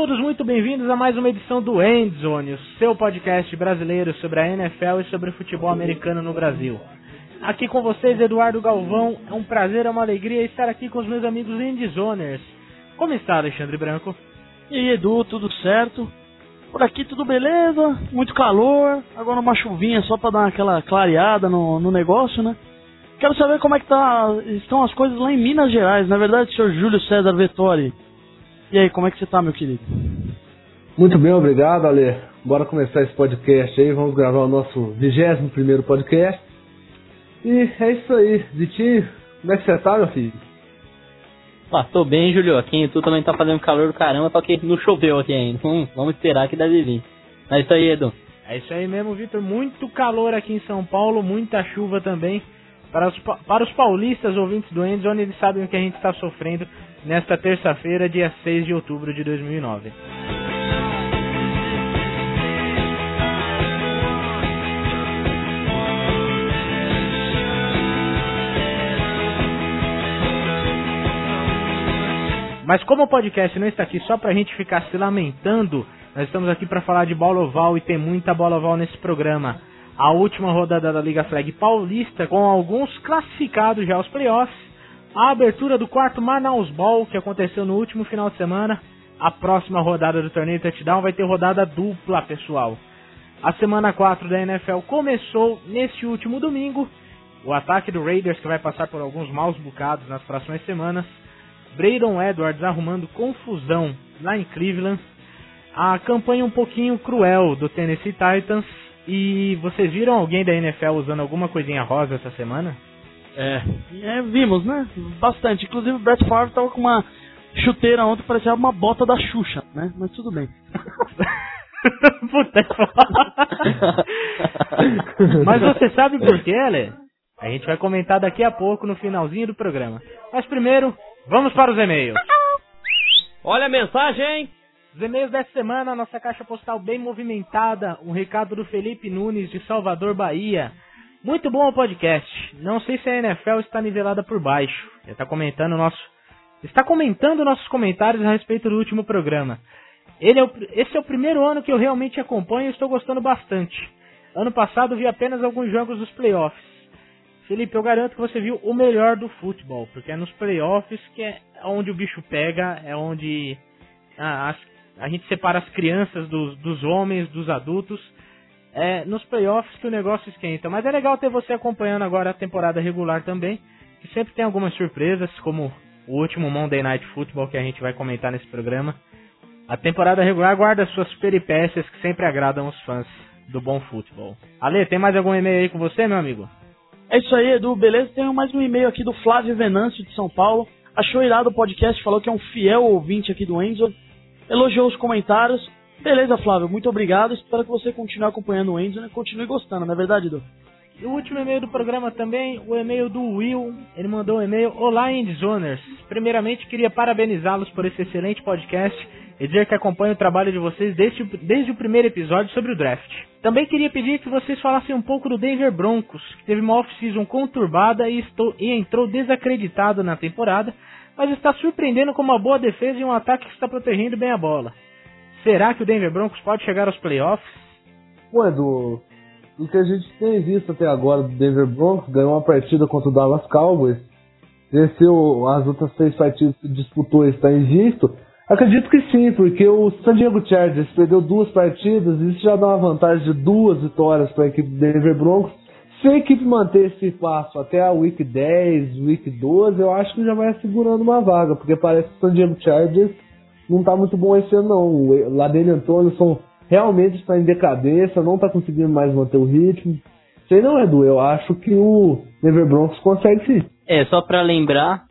Todos muito bem-vindos a mais uma edição do Endzone, o seu podcast brasileiro sobre a NFL e sobre o futebol americano no Brasil. Aqui com vocês, Eduardo Galvão. É um prazer, é uma alegria estar aqui com os meus amigos Endzoners. Como está, Alexandre Branco? E aí, Edu, tudo certo? Por aqui tudo beleza, muito calor, agora uma chuvinha só para dar aquela clareada no, no negócio, né? Quero saber como é que tá, estão as coisas lá em Minas Gerais, na verdade, senhor Júlio César Vettori. E aí, como é que você tá, meu querido? Muito bem, obrigado, Ale. Bora começar esse podcast aí, vamos gravar o nosso 21 primeiro podcast. E é isso aí, Vitinho, como é que você tá, meu filho? Ah, tô bem, Julio. Aqui tu também tá fazendo calor do caramba, só que não choveu aqui ainda. Hum, vamos esperar que deve vir. É isso aí, Edu. É isso aí mesmo, Vitor. Muito calor aqui em São Paulo, muita chuva também. Para os, para os paulistas ouvintes do Endzone, eles sabem o que a gente está sofrendo nesta terça-feira, dia 6 de outubro de 2009. Mas como o podcast não está aqui só para a gente ficar se lamentando, nós estamos aqui para falar de bola oval e tem muita bola oval nesse programa. A última rodada da Liga Flag Paulista, com alguns classificados já aos playoffs, a abertura do quarto Manaus Ball, que aconteceu no último final de semana. A próxima rodada do torneio Touchdown vai ter rodada dupla, pessoal. A semana 4 da NFL começou neste último domingo. O ataque do Raiders, que vai passar por alguns maus bocados nas próximas semanas. Braydon Edwards arrumando confusão lá em Cleveland. A campanha um pouquinho cruel do Tennessee Titans. E vocês viram alguém da NFL usando alguma coisinha rosa essa semana? É, é, vimos, né? Bastante. Inclusive o Brett Favre tava com uma chuteira ontem que parecia uma bota da Xuxa, né? Mas tudo bem. Puta Mas você sabe por quê, Ale? A gente vai comentar daqui a pouco no finalzinho do programa. Mas primeiro, vamos para os e-mails. Olha a mensagem, hein? Os e-mails dessa semana, nossa caixa postal bem movimentada. Um recado do Felipe Nunes de Salvador, Bahia. Muito bom o podcast. Não sei se a NFL está nivelada por baixo. Está comentando nosso, está comentando nossos comentários a respeito do último programa. É o, esse é o primeiro ano que eu realmente acompanho e estou gostando bastante. Ano passado vi apenas alguns jogos dos playoffs. Felipe, eu garanto que você viu o melhor do futebol, porque é nos playoffs que é onde o bicho pega, é onde a, a, a gente separa as crianças dos, dos homens, dos adultos é nos playoffs que o negócio esquenta. Mas é legal ter você acompanhando agora a temporada regular também, que sempre tem algumas surpresas, como o último Monday Night Football que a gente vai comentar nesse programa. A temporada regular guarda suas peripécias que sempre agradam os fãs do bom futebol. Ale, tem mais algum e-mail aí com você, meu amigo? É isso aí, Edu. Beleza? Tem mais um e-mail aqui do Flávio Venâncio de São Paulo. Achou irado o podcast, falou que é um fiel ouvinte aqui do Enzo. Elogiou os comentários Beleza, Flávio, muito obrigado. Espero que você continue acompanhando o Enzo e continue gostando, não é verdade, Edu? E o último e-mail do programa também, o e-mail do Will. Ele mandou um e-mail: Olá, Endzoners. Primeiramente, queria parabenizá-los por esse excelente podcast e dizer que acompanho o trabalho de vocês desde, desde o primeiro episódio sobre o draft. Também queria pedir que vocês falassem um pouco do Denver Broncos, que teve uma off-season conturbada e, estou, e entrou desacreditado na temporada, mas está surpreendendo com uma boa defesa e um ataque que está protegendo bem a bola. Será que o Denver Broncos pode chegar aos playoffs? Pô, Edu, o que a gente tem visto até agora do Denver Broncos, ganhou uma partida contra o Dallas Cowboys, venceu as outras seis partidas que disputou e está invicto. Acredito que sim, porque o San Diego Chargers perdeu duas partidas, e isso já dá uma vantagem de duas vitórias para a equipe do Denver Broncos. Se a equipe manter esse passo até a Week 10, Week 12, eu acho que já vai segurando uma vaga, porque parece que o San Diego Chargers não tá muito bom esse ano, não. O Ladene Antônio realmente está em decadência, não está conseguindo mais manter o ritmo. Sei não, Edu, eu acho que o Denver Broncos consegue sim. É, só para lembrar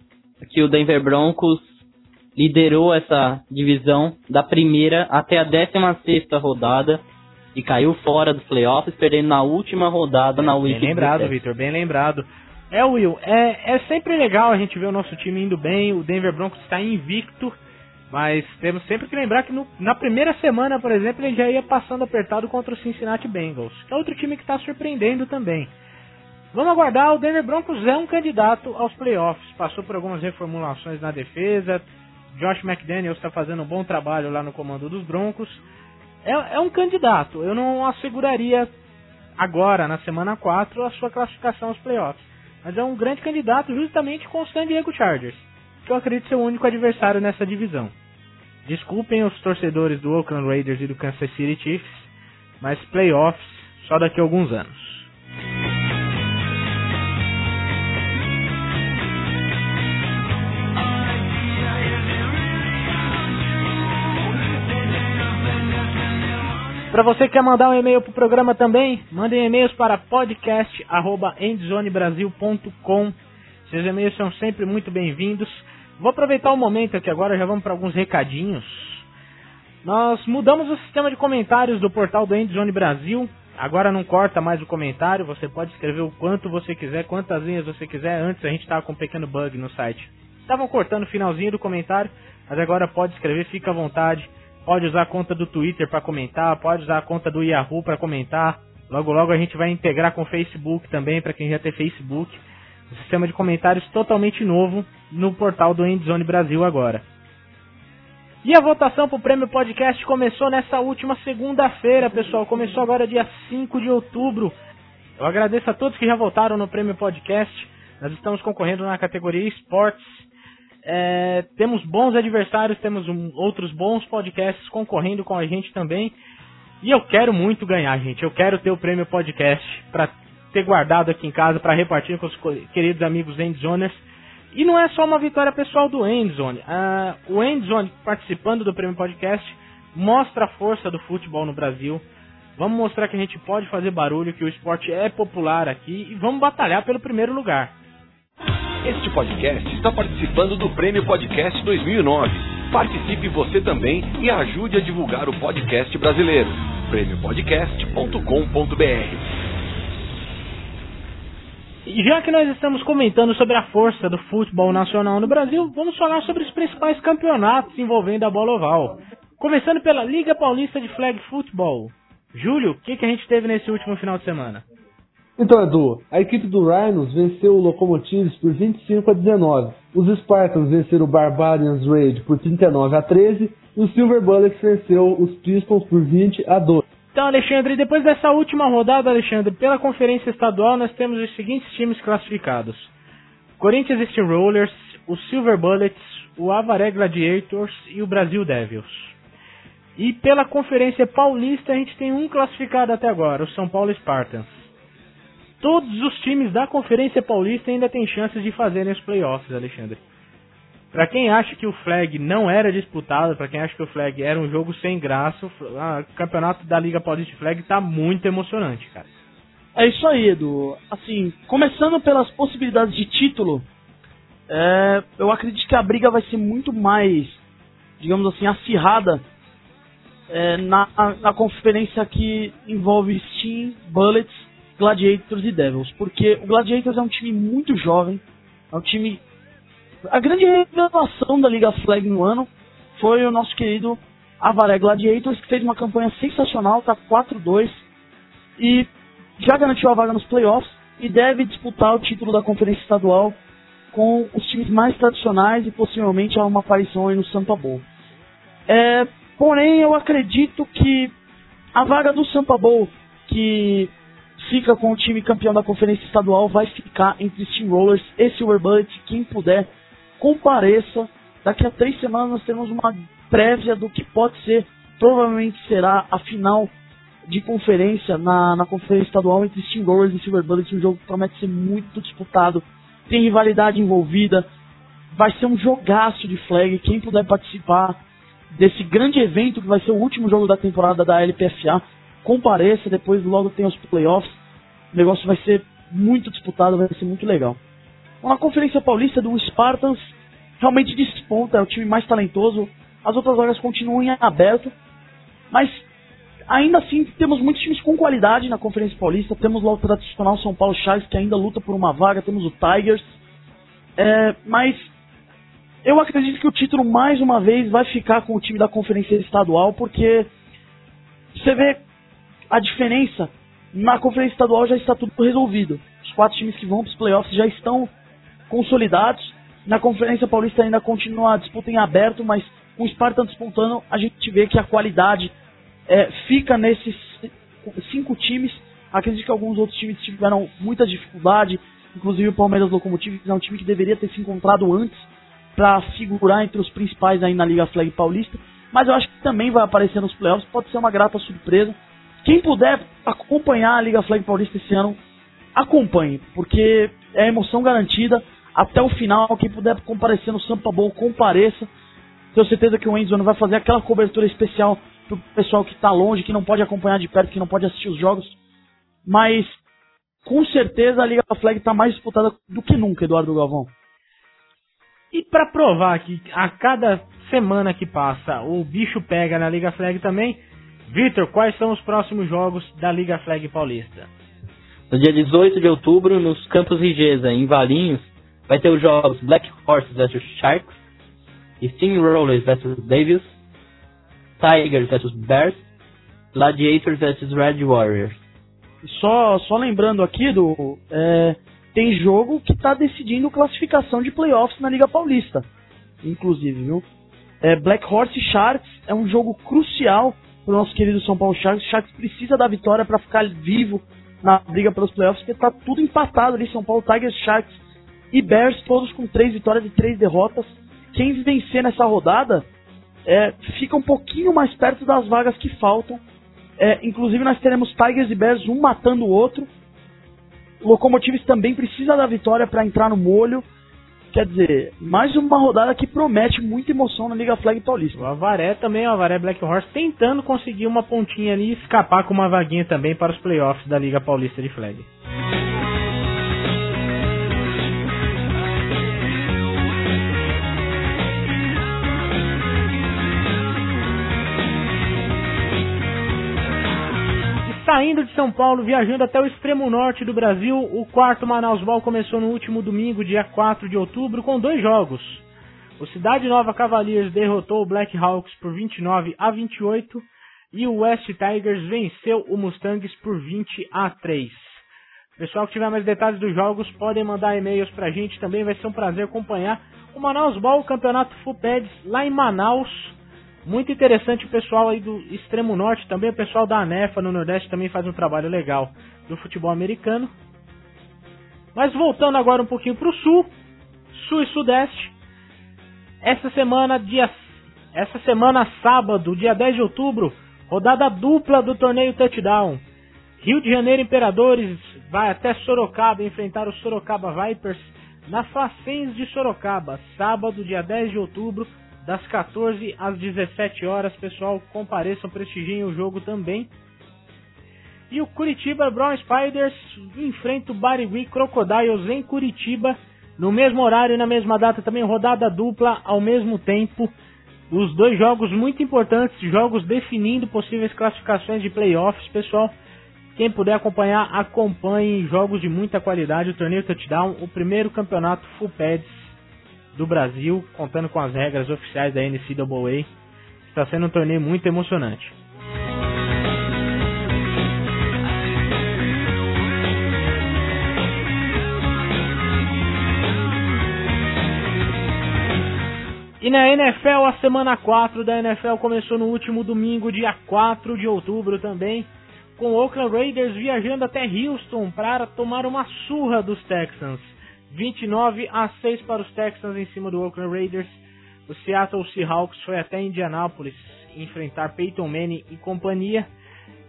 que o Denver Broncos liderou essa divisão da primeira até a 16 rodada e caiu fora dos playoffs, perdendo na última rodada na Week Bem lembrado, Victor, bem lembrado. É, Will, é, é sempre legal a gente ver o nosso time indo bem, o Denver Broncos está invicto, mas temos sempre que lembrar que no, na primeira semana, por exemplo, ele já ia passando apertado contra o Cincinnati Bengals, que é outro time que está surpreendendo também. Vamos aguardar, o Denver Broncos é um candidato aos playoffs. Passou por algumas reformulações na defesa, Josh McDaniels está fazendo um bom trabalho lá no comando dos Broncos. É, é um candidato. Eu não asseguraria agora, na semana 4, a sua classificação aos playoffs. Mas é um grande candidato justamente com o San Diego Chargers, que eu acredito ser o único adversário nessa divisão. Desculpem os torcedores do Oakland Raiders e do Kansas City Chiefs, mas playoffs só daqui a alguns anos. Para você que quer mandar um e-mail para o programa também, mandem e-mails para podcast@endzonebrasil.com. Seus e-mails são sempre muito bem-vindos. Vou aproveitar o momento aqui agora, já vamos para alguns recadinhos. Nós mudamos o sistema de comentários do portal do Endzone Brasil. Agora não corta mais o comentário, você pode escrever o quanto você quiser, quantas linhas você quiser. Antes a gente estava com um pequeno bug no site. Estavam cortando o finalzinho do comentário, mas agora pode escrever, fica à vontade pode usar a conta do Twitter para comentar, pode usar a conta do Yahoo para comentar. Logo logo a gente vai integrar com o Facebook também para quem já tem Facebook. Um sistema de comentários totalmente novo no portal do Endzone Brasil agora. E a votação para o Prêmio Podcast começou nessa última segunda-feira, pessoal. Começou agora dia 5 de outubro. Eu agradeço a todos que já votaram no Prêmio Podcast. Nós estamos concorrendo na categoria Esportes é, temos bons adversários, temos um, outros bons podcasts concorrendo com a gente também. E eu quero muito ganhar, gente. Eu quero ter o prêmio podcast para ter guardado aqui em casa para repartir com os queridos amigos Endzoners. E não é só uma vitória pessoal do Endzone. Uh, o Endzone participando do prêmio podcast mostra a força do futebol no Brasil. Vamos mostrar que a gente pode fazer barulho, que o esporte é popular aqui e vamos batalhar pelo primeiro lugar. Este podcast está participando do Prêmio Podcast 2009. Participe você também e ajude a divulgar o podcast brasileiro. prêmiopodcast.com.br E já que nós estamos comentando sobre a força do futebol nacional no Brasil, vamos falar sobre os principais campeonatos envolvendo a bola oval. Começando pela Liga Paulista de Flag Football. Júlio, o que, que a gente teve nesse último final de semana? Então, Edu, a equipe do Rhinos venceu o Locomotives por 25 a 19. Os Spartans venceram o Barbarians Raid por 39 a 13 e o Silver Bullets venceu os Pistons por 20 a 12. Então, Alexandre, depois dessa última rodada, Alexandre, pela Conferência Estadual nós temos os seguintes times classificados: Corinthians Steamrollers, o Silver Bullets, o Avaré Gladiators e o Brasil Devils. E pela Conferência Paulista a gente tem um classificado até agora, o São Paulo Spartans todos os times da Conferência Paulista ainda têm chances de fazerem os playoffs, Alexandre. Para quem acha que o flag não era disputado, para quem acha que o flag era um jogo sem graça, o campeonato da Liga Paulista de Flag tá muito emocionante, cara. É isso aí, Edu. Assim, começando pelas possibilidades de título, é, eu acredito que a briga vai ser muito mais, digamos assim, acirrada é, na, na conferência que envolve Steam, Bullets Gladiators e Devils, porque o Gladiators é um time muito jovem, é um time. A grande revelação da Liga Flag no ano foi o nosso querido Avaré Gladiators, que fez uma campanha sensacional, tá 4-2 e já garantiu a vaga nos playoffs e deve disputar o título da Conferência Estadual com os times mais tradicionais e possivelmente uma aparição aí no Sampa Bowl. É, porém, eu acredito que a vaga do Sampa Bowl, que fica com o time campeão da conferência estadual, vai ficar entre Steamrollers e Silver Bullet. Quem puder, compareça. Daqui a três semanas nós temos uma prévia do que pode ser, provavelmente será a final de conferência na, na conferência estadual entre Steamrollers e Silver Bullet. Um jogo que promete ser muito disputado, tem rivalidade envolvida, vai ser um jogaço de flag. Quem puder participar desse grande evento que vai ser o último jogo da temporada da LPFA, compareça, depois logo tem os playoffs. O negócio vai ser muito disputado, vai ser muito legal. Na Conferência Paulista do Spartans, realmente desponta, é o time mais talentoso. As outras vagas continuam em aberto, mas ainda assim temos muitos times com qualidade na Conferência Paulista. Temos lá o tradicional São Paulo Chaves, que ainda luta por uma vaga, temos o Tigers. É, mas eu acredito que o título mais uma vez vai ficar com o time da Conferência Estadual, porque você vê a diferença na conferência estadual já está tudo resolvido. Os quatro times que vão para os playoffs já estão consolidados Na Conferência Paulista ainda continua a disputa em aberto, mas com o Spartan disputando, a gente vê que a qualidade é, fica nesses cinco times. Acredito que alguns outros times tiveram muita dificuldade, inclusive o Palmeiras Locomotive, é um time que deveria ter se encontrado antes para figurar entre os principais aí na Liga Flag Paulista. Mas eu acho que também vai aparecer nos playoffs, pode ser uma grata surpresa. Quem puder acompanhar a Liga Flag Paulista esse ano, acompanhe, porque é emoção garantida até o final. Quem puder comparecer no Sampa Bowl, compareça. Tenho certeza que o Enzo vai fazer aquela cobertura especial pro pessoal que está longe, que não pode acompanhar de perto, que não pode assistir os jogos. Mas com certeza a Liga Flag está mais disputada do que nunca, Eduardo Galvão. E para provar que a cada semana que passa o bicho pega na Liga Flag também, Vitor, quais são os próximos jogos da Liga Flag Paulista? No dia 18 de outubro, nos Campos Rigesa, em Valinhos, vai ter os jogos Black Horses vs Sharks, Steamrollers vs Davis, Tigers vs Bears, Gladiators vs Red Warriors. Só, só lembrando aqui do. É, tem jogo que está decidindo classificação de playoffs na Liga Paulista. Inclusive, viu? É, Black Horse Sharks é um jogo crucial para o nosso querido São Paulo Sharks. Sharks precisa da vitória para ficar vivo na briga pelos playoffs, porque está tudo empatado ali. São Paulo Tigers, Sharks e Bears, todos com três vitórias e três derrotas. Quem vencer nessa rodada é, fica um pouquinho mais perto das vagas que faltam. É, inclusive nós teremos Tigers e Bears um matando o outro. Locomotives também precisa da vitória para entrar no molho. Quer dizer, mais uma rodada que promete muita emoção na Liga Flag Paulista. O Avaré também, o Avaré Black Horse, tentando conseguir uma pontinha ali e escapar com uma vaguinha também para os playoffs da Liga Paulista de Flag. Saindo de São Paulo, viajando até o extremo norte do Brasil, o quarto Manaus Ball começou no último domingo, dia 4 de outubro, com dois jogos. O Cidade Nova Cavaliers derrotou o Black Hawks por 29 a 28 e o West Tigers venceu o Mustangs por 20 a 3. Pessoal que tiver mais detalhes dos jogos podem mandar e-mails pra gente, também vai ser um prazer acompanhar o Manaus Ball, o campeonato Fupeds lá em Manaus. Muito interessante o pessoal aí do extremo norte, também o pessoal da ANEFA no Nordeste também faz um trabalho legal do futebol americano. Mas voltando agora um pouquinho para o sul, sul e sudeste. Essa semana, dia, essa semana sábado, dia 10 de outubro, rodada dupla do torneio Touchdown. Rio de Janeiro Imperadores vai até Sorocaba enfrentar o Sorocaba Vipers na Facens de Sorocaba, sábado, dia 10 de outubro, das 14 às 17 horas. Pessoal, compareçam, prestigiem o jogo também. E o Curitiba Brown Spiders enfrenta o Barigui Crocodiles em Curitiba. No mesmo horário e na mesma data também, rodada dupla ao mesmo tempo. Os dois jogos muito importantes, jogos definindo possíveis classificações de playoffs, pessoal. Quem puder acompanhar, acompanhe jogos de muita qualidade. O torneio Touchdown, o primeiro campeonato Full Pads do Brasil, contando com as regras oficiais da NCAA. Está sendo um torneio muito emocionante. E na NFL, a semana 4 da NFL começou no último domingo, dia 4 de outubro também, com o Oakland Raiders viajando até Houston para tomar uma surra dos Texans. 29 a 6 para os Texans em cima do Oakland Raiders. O Seattle Seahawks foi até Indianápolis enfrentar Peyton Manning e companhia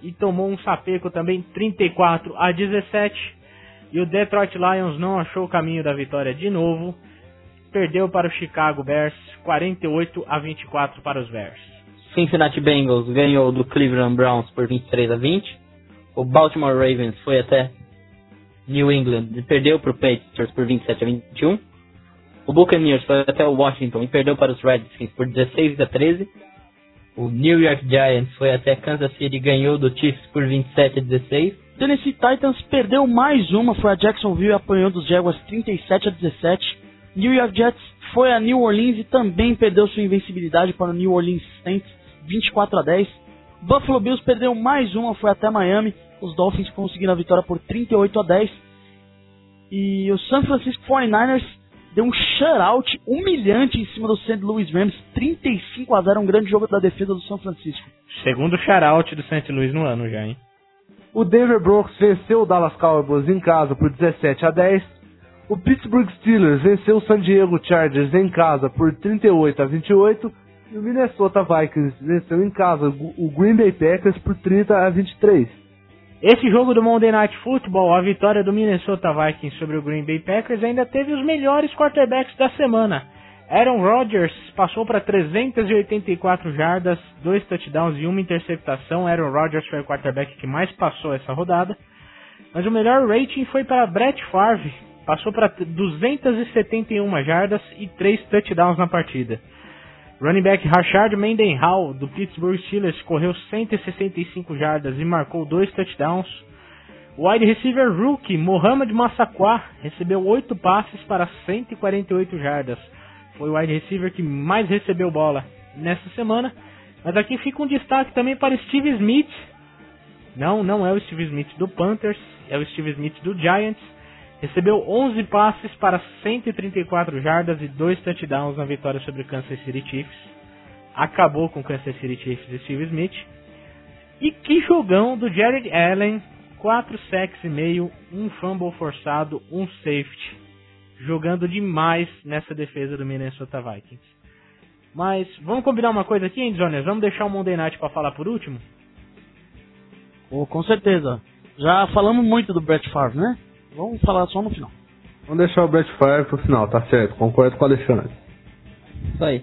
e tomou um sapeco também 34 a 17. E o Detroit Lions não achou o caminho da vitória de novo. Perdeu para o Chicago Bears 48 a 24 para os Bears. Cincinnati Bengals ganhou do Cleveland Browns por 23 a 20. O Baltimore Ravens foi até New England perdeu para o Patriots por 27 a 21. O Buccaneers foi até o Washington e perdeu para os Redskins por 16 a 13. O New York Giants foi até Kansas City e ganhou do Chiefs por 27 a 16. Tennessee Titans perdeu mais uma, foi a Jacksonville e apanhou dos Jaguars 37 a 17. New York Jets foi a New Orleans e também perdeu sua invencibilidade para o New Orleans Saints 24 a 10. Buffalo Bills perdeu mais uma, foi até Miami os Dolphins conseguiram a vitória por 38 a 10. E o San Francisco 49ers deu um shutout humilhante em cima do St. Louis Rams, 35 a 0, um grande jogo da defesa do São Francisco. Segundo shutout do St. Louis no ano já, hein? O Denver Broncos venceu o Dallas Cowboys em casa por 17 a 10. O Pittsburgh Steelers venceu o San Diego Chargers em casa por 38 a 28. E o Minnesota Vikings venceu em casa o Green Bay Packers por 30 a 23. Esse jogo do Monday Night Football, a vitória do Minnesota Vikings sobre o Green Bay Packers, ainda teve os melhores quarterbacks da semana. Aaron Rodgers passou para 384 jardas, dois touchdowns e uma interceptação. Aaron Rodgers foi o quarterback que mais passou essa rodada. Mas o melhor rating foi para Brett Favre, passou para 271 jardas e três touchdowns na partida. Running back Rashard Mendenhall, do Pittsburgh Steelers, correu 165 jardas e marcou dois touchdowns. Wide receiver rookie Mohamed Massaqua recebeu oito passes para 148 jardas. Foi o wide receiver que mais recebeu bola nessa semana. Mas aqui fica um destaque também para Steve Smith. Não, não é o Steve Smith do Panthers, é o Steve Smith do Giants Recebeu 11 passes para 134 jardas e 2 touchdowns na vitória sobre o Kansas City Chiefs. Acabou com o Kansas City Chiefs e Steve Smith. E que jogão do Jared Allen, 4 sacks e meio, um fumble forçado, um safety. Jogando demais nessa defesa do Minnesota Vikings. Mas vamos combinar uma coisa aqui, hein, Jonas? Vamos deixar o Monday Night para falar por último? Oh, com certeza. Já falamos muito do Brett Favre, né? Vamos falar só no final. Vamos deixar o Brett Favre pro final, tá certo. Concordo com o Alexandre. Isso aí.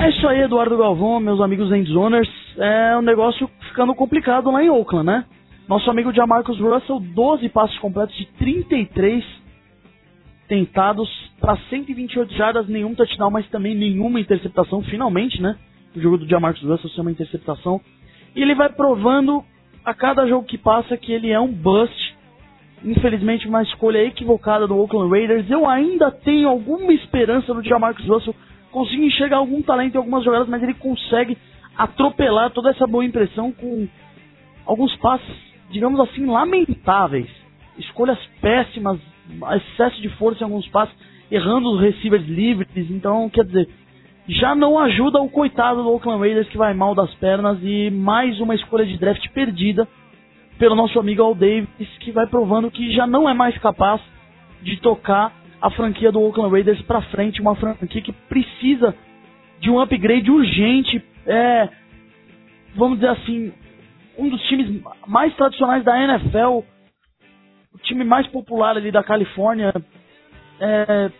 É isso aí, Eduardo Galvão, meus amigos Endzoners. É um negócio ficando complicado lá em Oakland, né? Nosso amigo Jamarcus Russell, 12 passos completos de 33 tentados para 128 jardas, nenhum touchdown, mas também nenhuma interceptação, finalmente, né? O jogo do Jamarcus Russell ser uma interceptação. E ele vai provando a cada jogo que passa que ele é um bust. Infelizmente, uma escolha equivocada do Oakland Raiders. Eu ainda tenho alguma esperança no Jamarcus Russell. Consigo enxergar algum talento em algumas jogadas, mas ele consegue atropelar toda essa boa impressão com alguns passes, digamos assim, lamentáveis. Escolhas péssimas, excesso de força em alguns passes, errando os receivers livres. Então, quer dizer, já não ajuda o coitado do Oakland Raiders que vai mal das pernas e mais uma escolha de draft perdida pelo nosso amigo Al Davis, que vai provando que já não é mais capaz de tocar a franquia do Oakland Raiders para frente, uma franquia que precisa de um upgrade urgente. É, vamos dizer assim, um dos times mais tradicionais da NFL o time mais popular ali da Califórnia. É,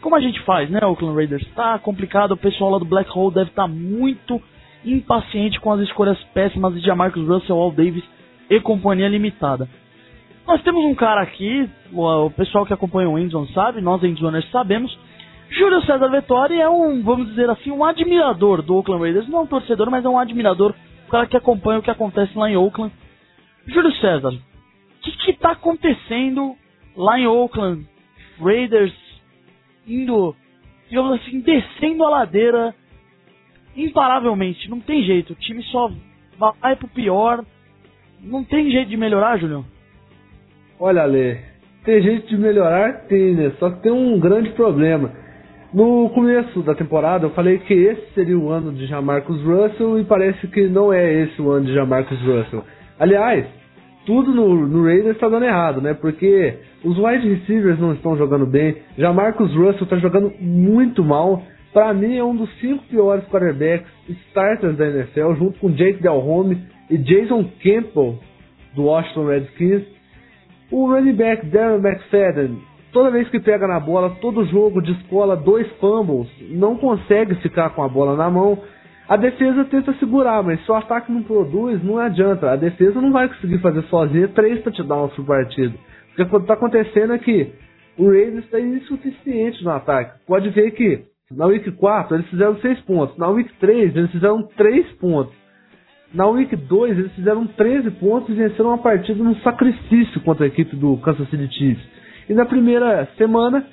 como a gente faz, né, Oakland Raiders? Tá complicado, o pessoal lá do Black Hole deve estar tá muito impaciente com as escolhas péssimas de Jamarcus Russell, Al Davis e companhia limitada. Nós temos um cara aqui, o, pessoal que acompanha o Endzone sabe, nós Endzoners sabemos. Júlio César Vettori é um, vamos dizer assim, um admirador do Oakland Raiders. Não é um torcedor, mas é um admirador, o cara que acompanha o que acontece lá em Oakland. Júlio César, que está acontecendo lá em Oakland? Raiders indo, digamos assim, descendo a ladeira imparavelmente. Não tem jeito. O time só vai pro pior. Não tem jeito de melhorar, Julião? Olha, Ale, tem jeito de melhorar? Tem, né? Só que tem um grande problema. No começo da temporada eu falei que esse seria o ano de Jamarcus Russell e parece que não é esse o ano de Jamarcus Russell. Aliás, tudo no, no Raiders está dando errado, né? Porque os wide receivers não estão jogando bem. Já Marcus Russell está jogando muito mal. Para mim é um dos cinco piores quarterbacks starters da NFL, junto com Jake Delhomme e Jason Campbell do Washington Redskins. O running back Darren McFadden, toda vez que pega na bola, todo jogo descola dois fumbles, não consegue ficar com a bola na mão. A defesa tenta segurar, mas se o ataque não produz, não adianta. A defesa não vai conseguir fazer sozinha três touchdowns por partido. Porque o que está acontecendo é que o Raiders está insuficiente no ataque. Pode ver que na Week 4 eles fizeram 6 pontos. Na Week 3 eles fizeram 3 pontos. Na Week 2 eles fizeram 13 pontos e venceram uma partida num sacrifício contra a equipe do Kansas City Chiefs. E na primeira semana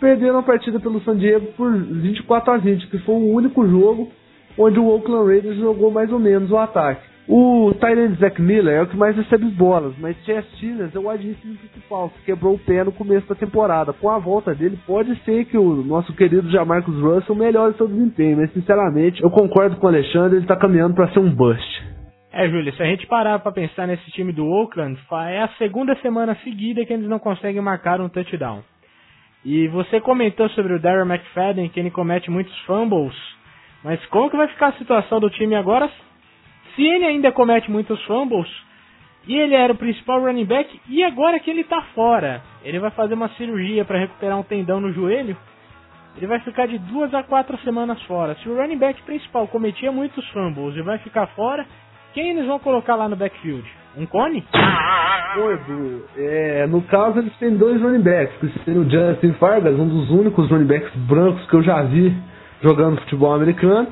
perderam a partida pelo San Diego por 24 a 20, que foi o único jogo onde o Oakland Raiders jogou mais ou menos o ataque. O Tyrant Zach Miller é o que mais recebe bolas, mas Chess Steelers é o wide principal, que quebrou o pé no começo da temporada. Com a volta dele, pode ser que o nosso querido Jamarcus Russell melhore seu desempenho, mas sinceramente, eu concordo com o Alexandre, ele está caminhando para ser um bust. É, Júlio, se a gente parar para pensar nesse time do Oakland, é a segunda semana seguida que eles não conseguem marcar um touchdown. E você comentou sobre o Darren McFadden, que ele comete muitos fumbles, mas como que vai ficar a situação do time agora se ele ainda comete muitos fumbles, e ele era o principal running back, e agora que ele está fora, ele vai fazer uma cirurgia para recuperar um tendão no joelho, ele vai ficar de duas a quatro semanas fora. Se o running back principal cometia muitos fumbles e vai ficar fora, quem eles vão colocar lá no backfield? Um cone? Edu. É, no caso, eles têm dois running backs. Têm o Justin Fargas, um dos únicos running backs brancos que eu já vi jogando futebol americano.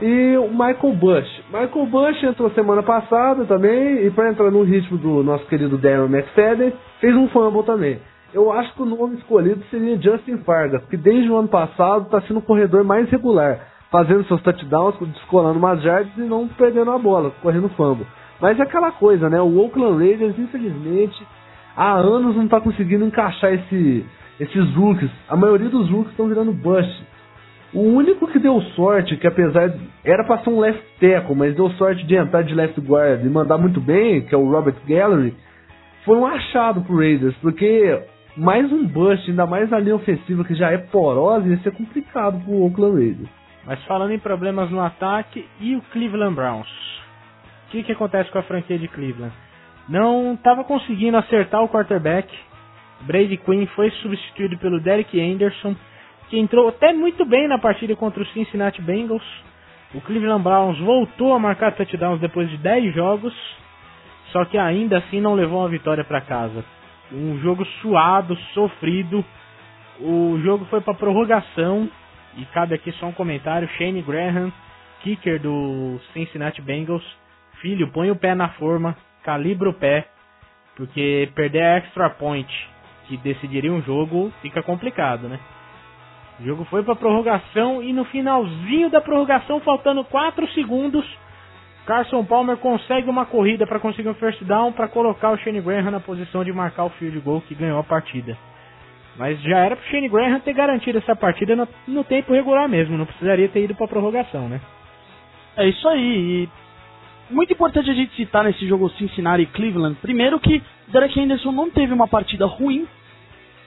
E o Michael Bush. Michael Bush entrou semana passada também, e para entrar no ritmo do nosso querido Darren McFadden, fez um fumble também. Eu acho que o nome escolhido seria Justin Fargas, porque desde o ano passado está sendo o corredor mais regular, fazendo seus touchdowns, descolando umas jardas e não perdendo a bola, correndo fumble. Mas é aquela coisa, né? O Oakland Raiders, infelizmente, há anos não está conseguindo encaixar esse, esses rookies. A maioria dos rookies estão virando bust. O único que deu sorte, que apesar de, era para ser um left tackle, mas deu sorte de entrar de left guard e mandar muito bem, que é o Robert Gallery, foi um achado pro Raiders, porque mais um bust, ainda mais na linha ofensiva que já é porosa, ia ser complicado pro Oakland Raiders. Mas falando em problemas no ataque, e o Cleveland Browns? O que, que acontece com a franquia de Cleveland? Não estava conseguindo acertar o quarterback. Brady Quinn foi substituído pelo Derek Anderson entrou até muito bem na partida contra os Cincinnati Bengals. O Cleveland Browns voltou a marcar touchdowns depois de 10 jogos, só que ainda assim não levou uma vitória para casa. Um jogo suado, sofrido. O jogo foi para prorrogação e cabe aqui só um comentário. Shane Graham, kicker do Cincinnati Bengals, filho, põe o pé na forma, calibra o pé, porque perder a extra point que decidiria um jogo fica complicado, né? O jogo foi para prorrogação e no finalzinho da prorrogação, faltando 4 segundos, Carson Palmer consegue uma corrida para conseguir um first down para colocar o Shane Graham na posição de marcar o field goal que ganhou a partida. Mas já era para o Shane Graham ter garantido essa partida no, no tempo regular mesmo, não precisaria ter ido para prorrogação, né? É isso aí. E muito importante a gente citar nesse jogo Cincinnati e Cleveland. Primeiro que Derek Henderson não teve uma partida ruim,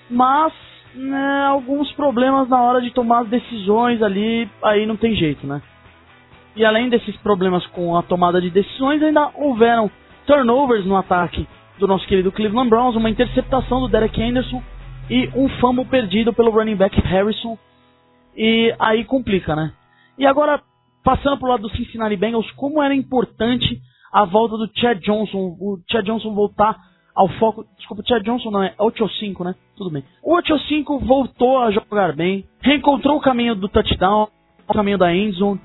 mas né, alguns problemas na hora de tomar as decisões ali, aí não tem jeito, né? E além desses problemas com a tomada de decisões, ainda houveram turnovers no ataque do nosso querido Cleveland Browns, uma interceptação do Derek Anderson e um fumble perdido pelo running back Harrison. E aí complica, né? E agora, passando pro lado do Cincinnati Bengals, como era importante a volta do Chad Johnson, o Chad Johnson voltar ao foco. Desculpa, Chad Johnson não é, é o 5, né? Tudo bem. O 5 voltou a jogar bem, reencontrou o caminho do touchdown, o caminho da endzone,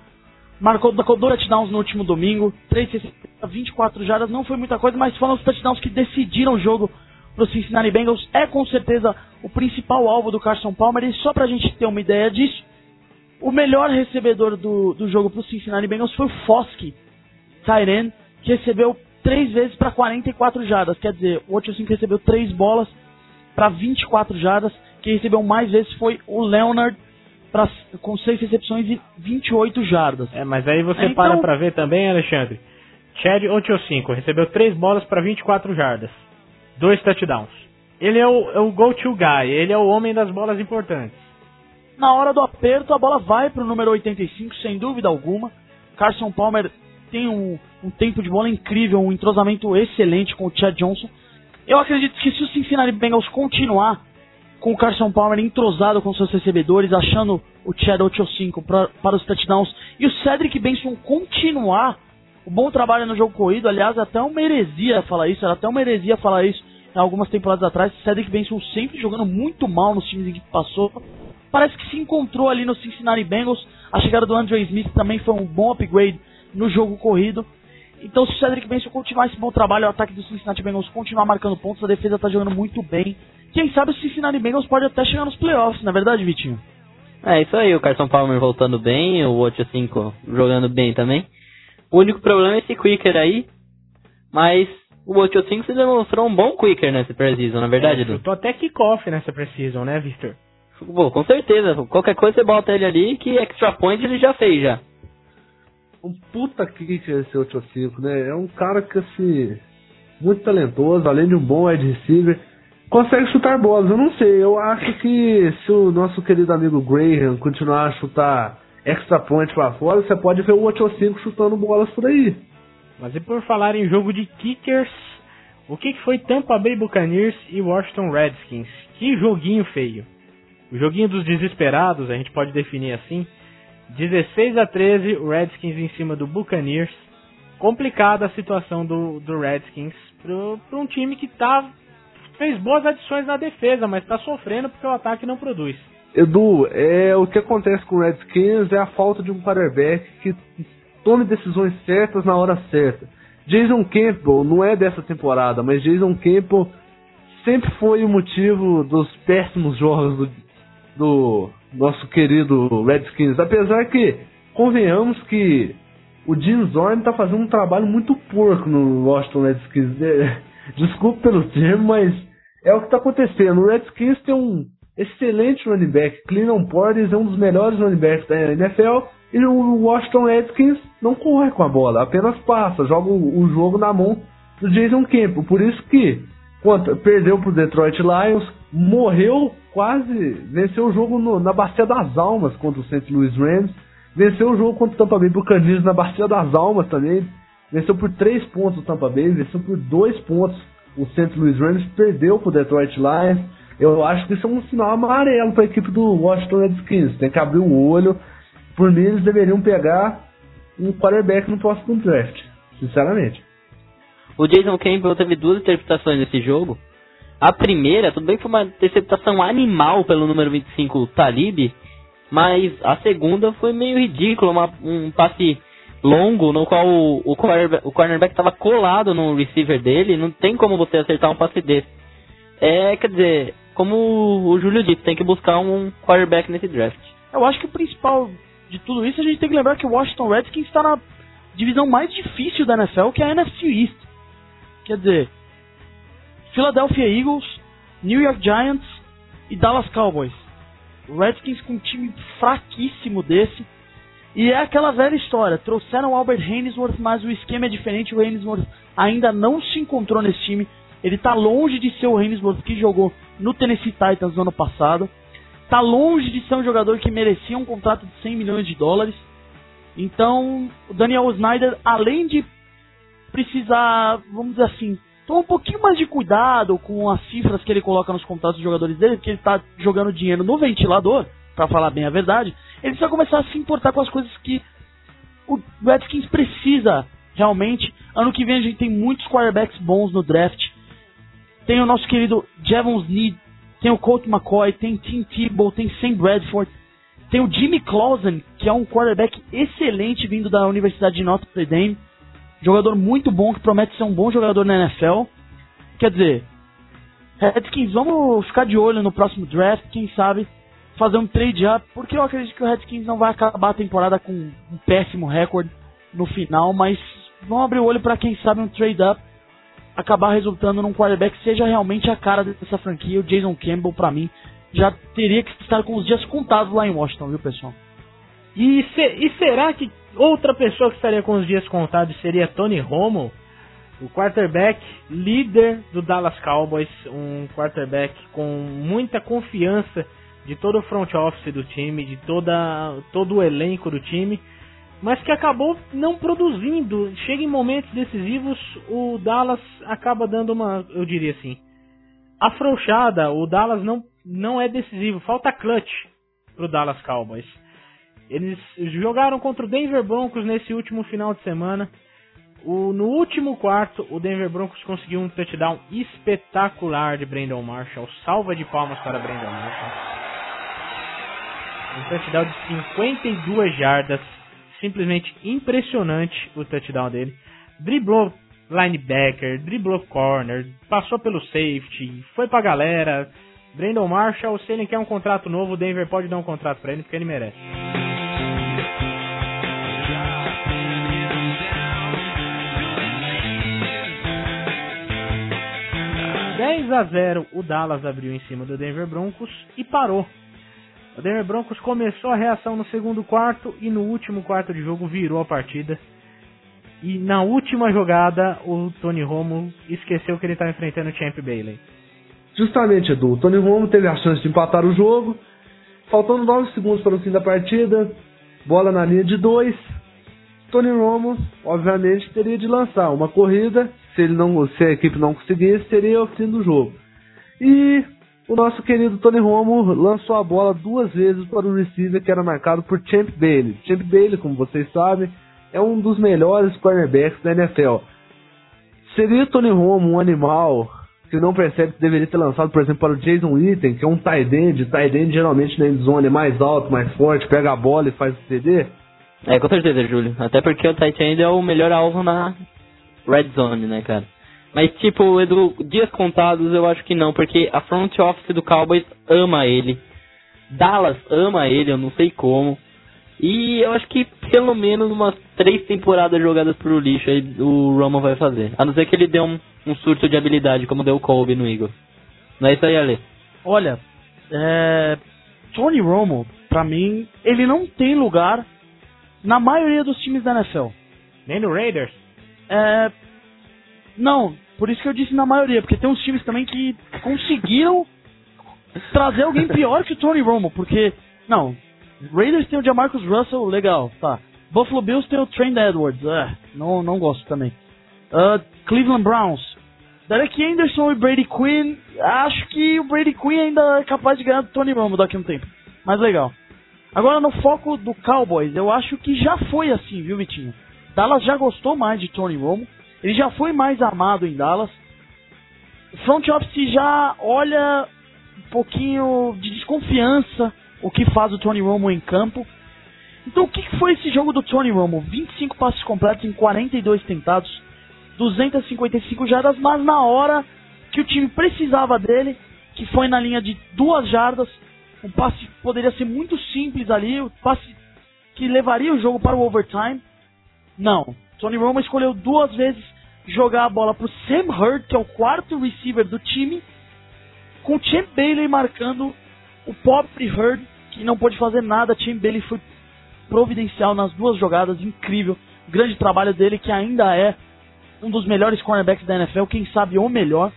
marcou, marcou dois touchdowns no último domingo, 3 24 jardas, não foi muita coisa, mas foram os touchdowns que decidiram o jogo para o Cincinnati Bengals. É com certeza o principal alvo do Carson Palmer, e só para a gente ter uma ideia disso, o melhor recebedor do, do jogo para o Cincinnati Bengals foi o Foskey, Tyren, que recebeu três vezes para 44 jardas. Quer dizer, o 8-5 recebeu três bolas para 24 jardas. Quem recebeu mais vezes foi o Leonard pra, com seis recepções e 28 jardas. É, mas aí você é, então... para para ver também, Alexandre. Chad 8-5 recebeu três bolas para 24 jardas. Dois touchdowns. Ele é o, é o go-to guy, ele é o homem das bolas importantes. Na hora do aperto, a bola vai para o número 85, sem dúvida alguma. Carson Palmer tem um, um tempo de bola incrível, um entrosamento excelente com o Chad Johnson. Eu acredito que se o Cincinnati Bengals continuar com o Carson Palmer entrosado com seus recebedores, achando o Chad 8-5 para os touchdowns, e o Cedric Benson continuar o bom trabalho no jogo corrido, aliás, até uma heresia falar isso, era até uma heresia falar isso algumas temporadas atrás, Cedric Benson sempre jogando muito mal nos times em que passou, parece que se encontrou ali no Cincinnati Bengals, a chegada do Andre Smith também foi um bom upgrade no jogo corrido. Então, se o Cedric Benson continuar esse bom trabalho, o ataque do Cincinnati Bengals continuar marcando pontos, a defesa está jogando muito bem. Quem sabe o Cincinnati Bengals pode até chegar nos playoffs, não é verdade, Vitinho? É isso aí, o Carson Palmer voltando bem, o Ocho 5 jogando bem também. O único problema é esse Quicker aí, mas o Ocho 5 se demonstrou um bom Quicker nessa Precision, na é verdade, Edu? Eu tô até kickoff nessa Precision, né, Victor? Pô, com certeza. Qualquer coisa você bota ele ali que extra point ele já fez já. Um puta kicker esse Ocho 5, né? É um cara que assim muito talentoso, além de um bom wide receiver consegue chutar bolas. Eu não sei, eu acho que se o nosso querido amigo Graham continuar a chutar extra point para fora, você pode ver o 8 5 chutando bolas por aí. Mas e por falar em jogo de kickers, o que foi Tampa Bay Buccaneers e Washington Redskins? Que joguinho feio. O joguinho dos desesperados, a gente pode definir assim. 16 a 13, o Redskins em cima do Buccaneers. Complicada a situação do, do Redskins para um time que tá fez boas adições na defesa, mas está sofrendo porque o ataque não produz. Edu, é, o que acontece com o Redskins é a falta de um quarterback que tome decisões certas na hora certa. Jason Campbell não é dessa temporada, mas Jason Campbell sempre foi o motivo dos péssimos jogos do, do nosso querido Redskins. Apesar que, convenhamos que o Jim Zorn está fazendo um trabalho muito porco no Washington Redskins. Desculpe pelo termo, mas é o que está acontecendo. O Redskins tem um excelente running back. Cleveland Portis é um dos melhores running backs da NFL. E o Washington Redskins não corre com a bola, apenas passa, joga o, jogo na mão do Jason Campbell. Por isso que quando perdeu o Detroit Lions, morreu quase, venceu o jogo no, na Bacia das Almas contra o St. Louis Rams, venceu o jogo contra o Tampa Bay Buccaneers na Bacia das Almas também, venceu por 3 pontos o Tampa Bay, venceu por 2 pontos o St. Louis Rams perdeu para o Detroit Lions. Eu acho que isso é um sinal amarelo para a equipe do Washington Redskins. Tem que abrir o olho. Por mim, eles deveriam pegar um quarterback no próximo draft, sinceramente. O Jason Campbell teve duas interpretações nesse jogo. A primeira, tudo bem que foi uma interceptação animal pelo número 25, Talib, mas a segunda foi meio ridícula, uma, um passe longo no qual o, o, cornerback, o cornerback estava colado no receiver dele, não tem como você acertar um passe desse. É, quer dizer, como o Júlio disse, tem que buscar um quarterback nesse draft. Eu acho que o principal de tudo isso, a gente tem que lembrar que o Washington Redskins está na divisão mais difícil da NFL, que é a NFC East. Quer dizer, Philadelphia Eagles, New York Giants e Dallas Cowboys. Redskins com um time fraquíssimo desse e é aquela velha história. Trouxeram Albert Hainsworth, mas o esquema é diferente. O Hainsworth ainda não se encontrou nesse time. Ele está longe de ser o Hainsworth que jogou no Tennessee Titans no ano passado. Está longe de ser um jogador que merecia um contrato de 100 milhões de dólares. Então, o Daniel Snyder, além de precisar, vamos dizer assim, tomar um pouquinho mais de cuidado com as cifras que ele coloca nos contratos dos jogadores dele, porque ele está jogando dinheiro no ventilador, para falar bem a verdade ele precisa começar a se importar com as coisas que o Redskins precisa realmente. Ano que vem a gente tem muitos quarterbacks bons no draft. Tem o nosso querido Javon Sneed, tem o Colt McCoy, tem Tim Tebow, tem Sam Bradford, tem o Jimmy Clausen, que é um quarterback excelente vindo da Universidade de Notre Dame. Jogador muito bom, que promete ser um bom jogador na NFL. Quer dizer, Redskins, vamos ficar de olho no próximo draft, quem sabe fazer um trade up, porque eu acredito que o Redskins não vai acabar a temporada com um péssimo recorde no final, mas vamos abrir o olho para quem sabe um trade up acabar resultando num quarterback que seja realmente a cara dessa franquia. O Jason Campbell, para mim, já teria que estar com os dias contados lá em Washington, viu, pessoal? E, se, e será que outra pessoa que estaria com os dias contados seria Tony Romo? O quarterback líder do Dallas Cowboys, um quarterback com muita confiança de todo o front office do time, de toda, todo o elenco do time, mas que acabou não produzindo. Chega em momentos decisivos, o Dallas acaba dando uma, eu diria assim, afrouxada. O Dallas não, não é decisivo, falta clutch pro Dallas Cowboys. Eles jogaram contra o Denver Broncos nesse último final de semana. O, no último quarto, o Denver Broncos conseguiu um touchdown espetacular de Brandon Marshall. Salva de palmas para Brandon Marshall. Um touchdown de 52 jardas. Simplesmente impressionante o touchdown dele. Driblou linebacker, driblou corner, passou pelo safety, foi pra galera. Brandon Marshall, se ele quer um contrato novo, o Denver pode dar um contrato pra ele, porque ele merece. 10 a 0 o Dallas abriu em cima do Denver Broncos e parou. O Denver Broncos começou a reação no segundo quarto e no último quarto de jogo virou a partida. E na última jogada, o Tony Romo esqueceu que ele estava enfrentando o Champ Bailey. Justamente, Edu. O Tony Romo teve a chance de empatar o jogo. Faltando 9 segundos para o fim da partida. Bola na linha de 2. Tony Romo, obviamente, teria de lançar uma corrida se ele não, se a equipe não conseguisse, seria o fim do jogo. E o nosso querido Tony Romo lançou a bola duas vezes para o receiver que era marcado por Champ Bailey. Champ Bailey, como vocês sabem, é um dos melhores cornerbacks da NFL. Seria Tony Romo um animal que não percebe que deveria ter lançado, por exemplo, para o Jason Witten, que é um tight end, tight end geralmente na endzone é mais alto, mais forte, pega a bola e faz o CD? É, com certeza, Júlio. Até porque o tight end é o melhor alvo na red zone, né, cara? Mas, tipo, Edu, dias contados eu acho que não, porque a front office do Cowboys ama ele. Dallas ama ele, eu não sei como. E eu acho que pelo menos umas três temporadas jogadas pro lixo aí o Romo vai fazer. A não ser que ele dê um, um surto de habilidade, como deu o Colby no Eagles. Não é isso aí, Ale? Olha, é... Tony Romo, pra mim, ele não tem lugar na maioria dos times da NFL. Nem no Raiders? É, não, por isso que eu disse na maioria, porque tem uns times também que conseguiram trazer alguém pior que o Tony Romo, porque, não, Raiders tem o Jamarcus Russell, legal, tá. Buffalo Bills tem o Trent Edwards, é, não, não gosto também. Uh, Cleveland Browns, Derek Anderson e Brady Quinn, acho que o Brady Quinn ainda é capaz de ganhar do Tony Romo daqui a um tempo, mas legal. Agora no foco do Cowboys, eu acho que já foi assim, viu, Vitinho? Dallas já gostou mais de Tony Romo, ele já foi mais amado em Dallas. Front office já olha um pouquinho de desconfiança o que faz o Tony Romo em campo. Então o que foi esse jogo do Tony Romo? 25 passes completos em 42 tentados, 255 jardas, mas na hora que o time precisava dele, que foi na linha de duas jardas, um passe poderia ser muito simples ali, um passe que levaria o jogo para o overtime. Não. Tony Romo escolheu duas vezes jogar a bola para o Sam Hurd, que é o quarto receiver do time, com o Champ Bailey marcando o pobre Hurd, que não pôde fazer nada. Champ Bailey foi providencial nas duas jogadas, incrível. Grande trabalho dele, que ainda é um dos melhores cornerbacks da NFL, quem sabe o melhor.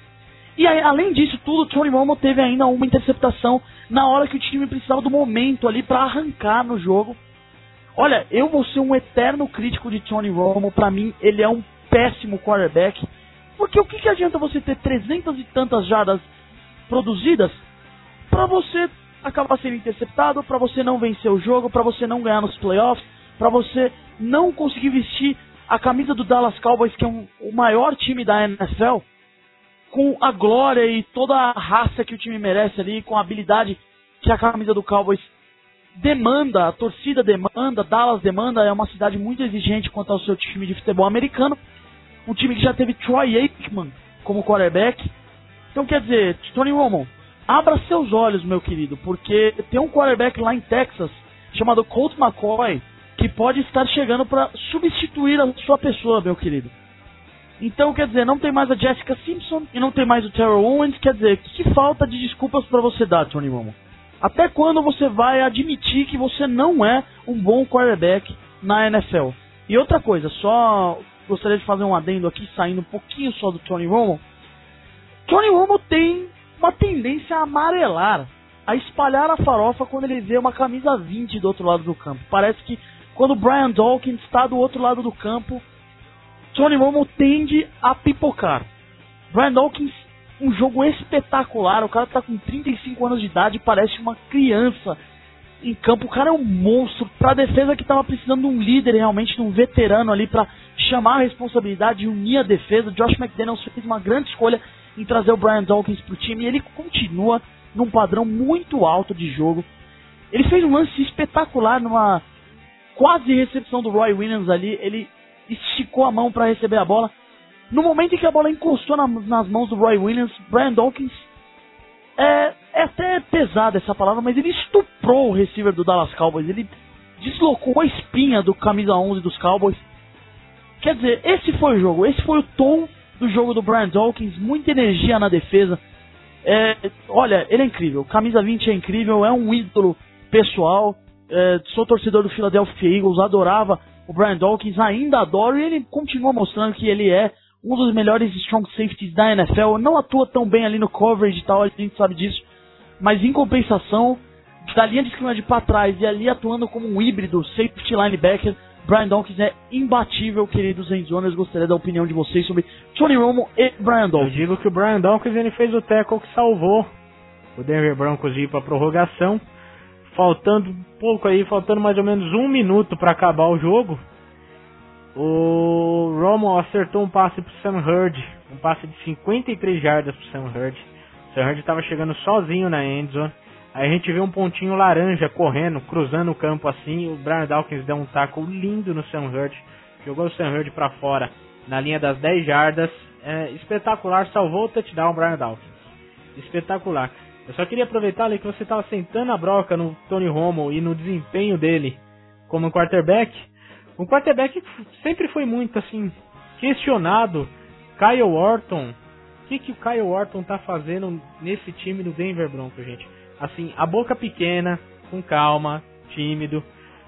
E aí, além disso tudo, Tony Romo teve ainda uma interceptação na hora que o time precisava do momento ali para arrancar no jogo. Olha, eu vou ser um eterno crítico de Tony Romo. Para mim, ele é um péssimo quarterback. Porque o que, que adianta você ter 300 e tantas jardas produzidas para você acabar sendo interceptado, para você não vencer o jogo, para você não ganhar nos playoffs, para você não conseguir vestir a camisa do Dallas Cowboys, que é um, o maior time da NFL, com a glória e toda a raça que o time merece ali, com a habilidade que a camisa do Cowboys demanda, a torcida demanda, Dallas demanda, é uma cidade muito exigente quanto ao seu time de futebol americano. Um time que já teve Troy Aikman como quarterback. Então quer dizer, Tony Romo, abra seus olhos, meu querido, porque tem um quarterback lá em Texas chamado Colt McCoy que pode estar chegando para substituir a sua pessoa, meu querido. Então, quer dizer, não tem mais a Jessica Simpson e não tem mais o Terrell Owens. Quer dizer, que, falta de desculpas para você dar, Tony Romo? Até quando você vai admitir que você não é um bom quarterback na NFL? E outra coisa, só gostaria de fazer um adendo aqui, saindo um pouquinho só do Tony Romo. Tony Romo tem uma tendência a amarelar, a espalhar a farofa quando ele vê uma camisa 20 do outro lado do campo. Parece que quando Brian Dawkins está do outro lado do campo, Tony Romo tende a pipocar. Brian Dawkins um jogo espetacular. O cara tá com 35 anos de idade, parece uma criança em campo. O cara é um monstro. Pra defesa que tava precisando de um líder, realmente, de um veterano ali para chamar a responsabilidade e unir a defesa. Josh McDaniels fez uma grande escolha em trazer o Brian Dawkins pro time e ele continua num padrão muito alto de jogo. Ele fez um lance espetacular numa quase recepção do Roy Williams ali. Ele esticou a mão para receber a bola no momento em que a bola encostou na, nas mãos do Roy Williams, Brian Dawkins é, é até pesada essa palavra, mas ele estuprou o receiver do Dallas Cowboys. Ele deslocou a espinha do camisa 11 dos Cowboys. Quer dizer, esse foi o jogo, esse foi o tom do jogo do Brian Dawkins, muita energia na defesa. É, olha, ele é incrível, camisa 20 é incrível, é um ídolo pessoal. É, sou torcedor do Philadelphia Eagles, adorava o Brian Dawkins, ainda adoro e ele continua mostrando que ele é um dos melhores strong safeties da NFL. Não atua tão bem ali no coverage e tal, a gente sabe disso. Mas em compensação, da linha de de pra trás e ali atuando como um híbrido safety linebacker, Brian Dawkins é imbatível, queridos Endzoners. Gostaria da opinião de vocês sobre Tony Romo e Brian Dawkins. Eu digo que o Brian Dawkins ele fez o tackle que salvou o Denver Broncos ir para prorrogação. Faltando pouco aí, faltando mais ou menos um minuto para acabar o jogo. O Romo acertou um passe pro Sam Hurd, um passe de 53 jardas pro Sam Hurd. O Sam Hurd estava chegando sozinho na endzone. Aí a gente vê um pontinho laranja correndo, cruzando o campo assim. O Brian Dawkins deu um taco lindo no Sam Hurd. Jogou o Sam Hurd para fora na linha das 10 jardas. É, espetacular, salvou o touchdown Brian Dawkins. Espetacular. Eu só queria aproveitar ali que você estava sentando a broca no Tony Romo e no desempenho dele como quarterback. Um quarterback sempre foi muito assim questionado. Kyle Orton, o que, que o Kyle Orton tá fazendo nesse time do Denver Broncos, gente? Assim, a boca pequena, com calma, tímido.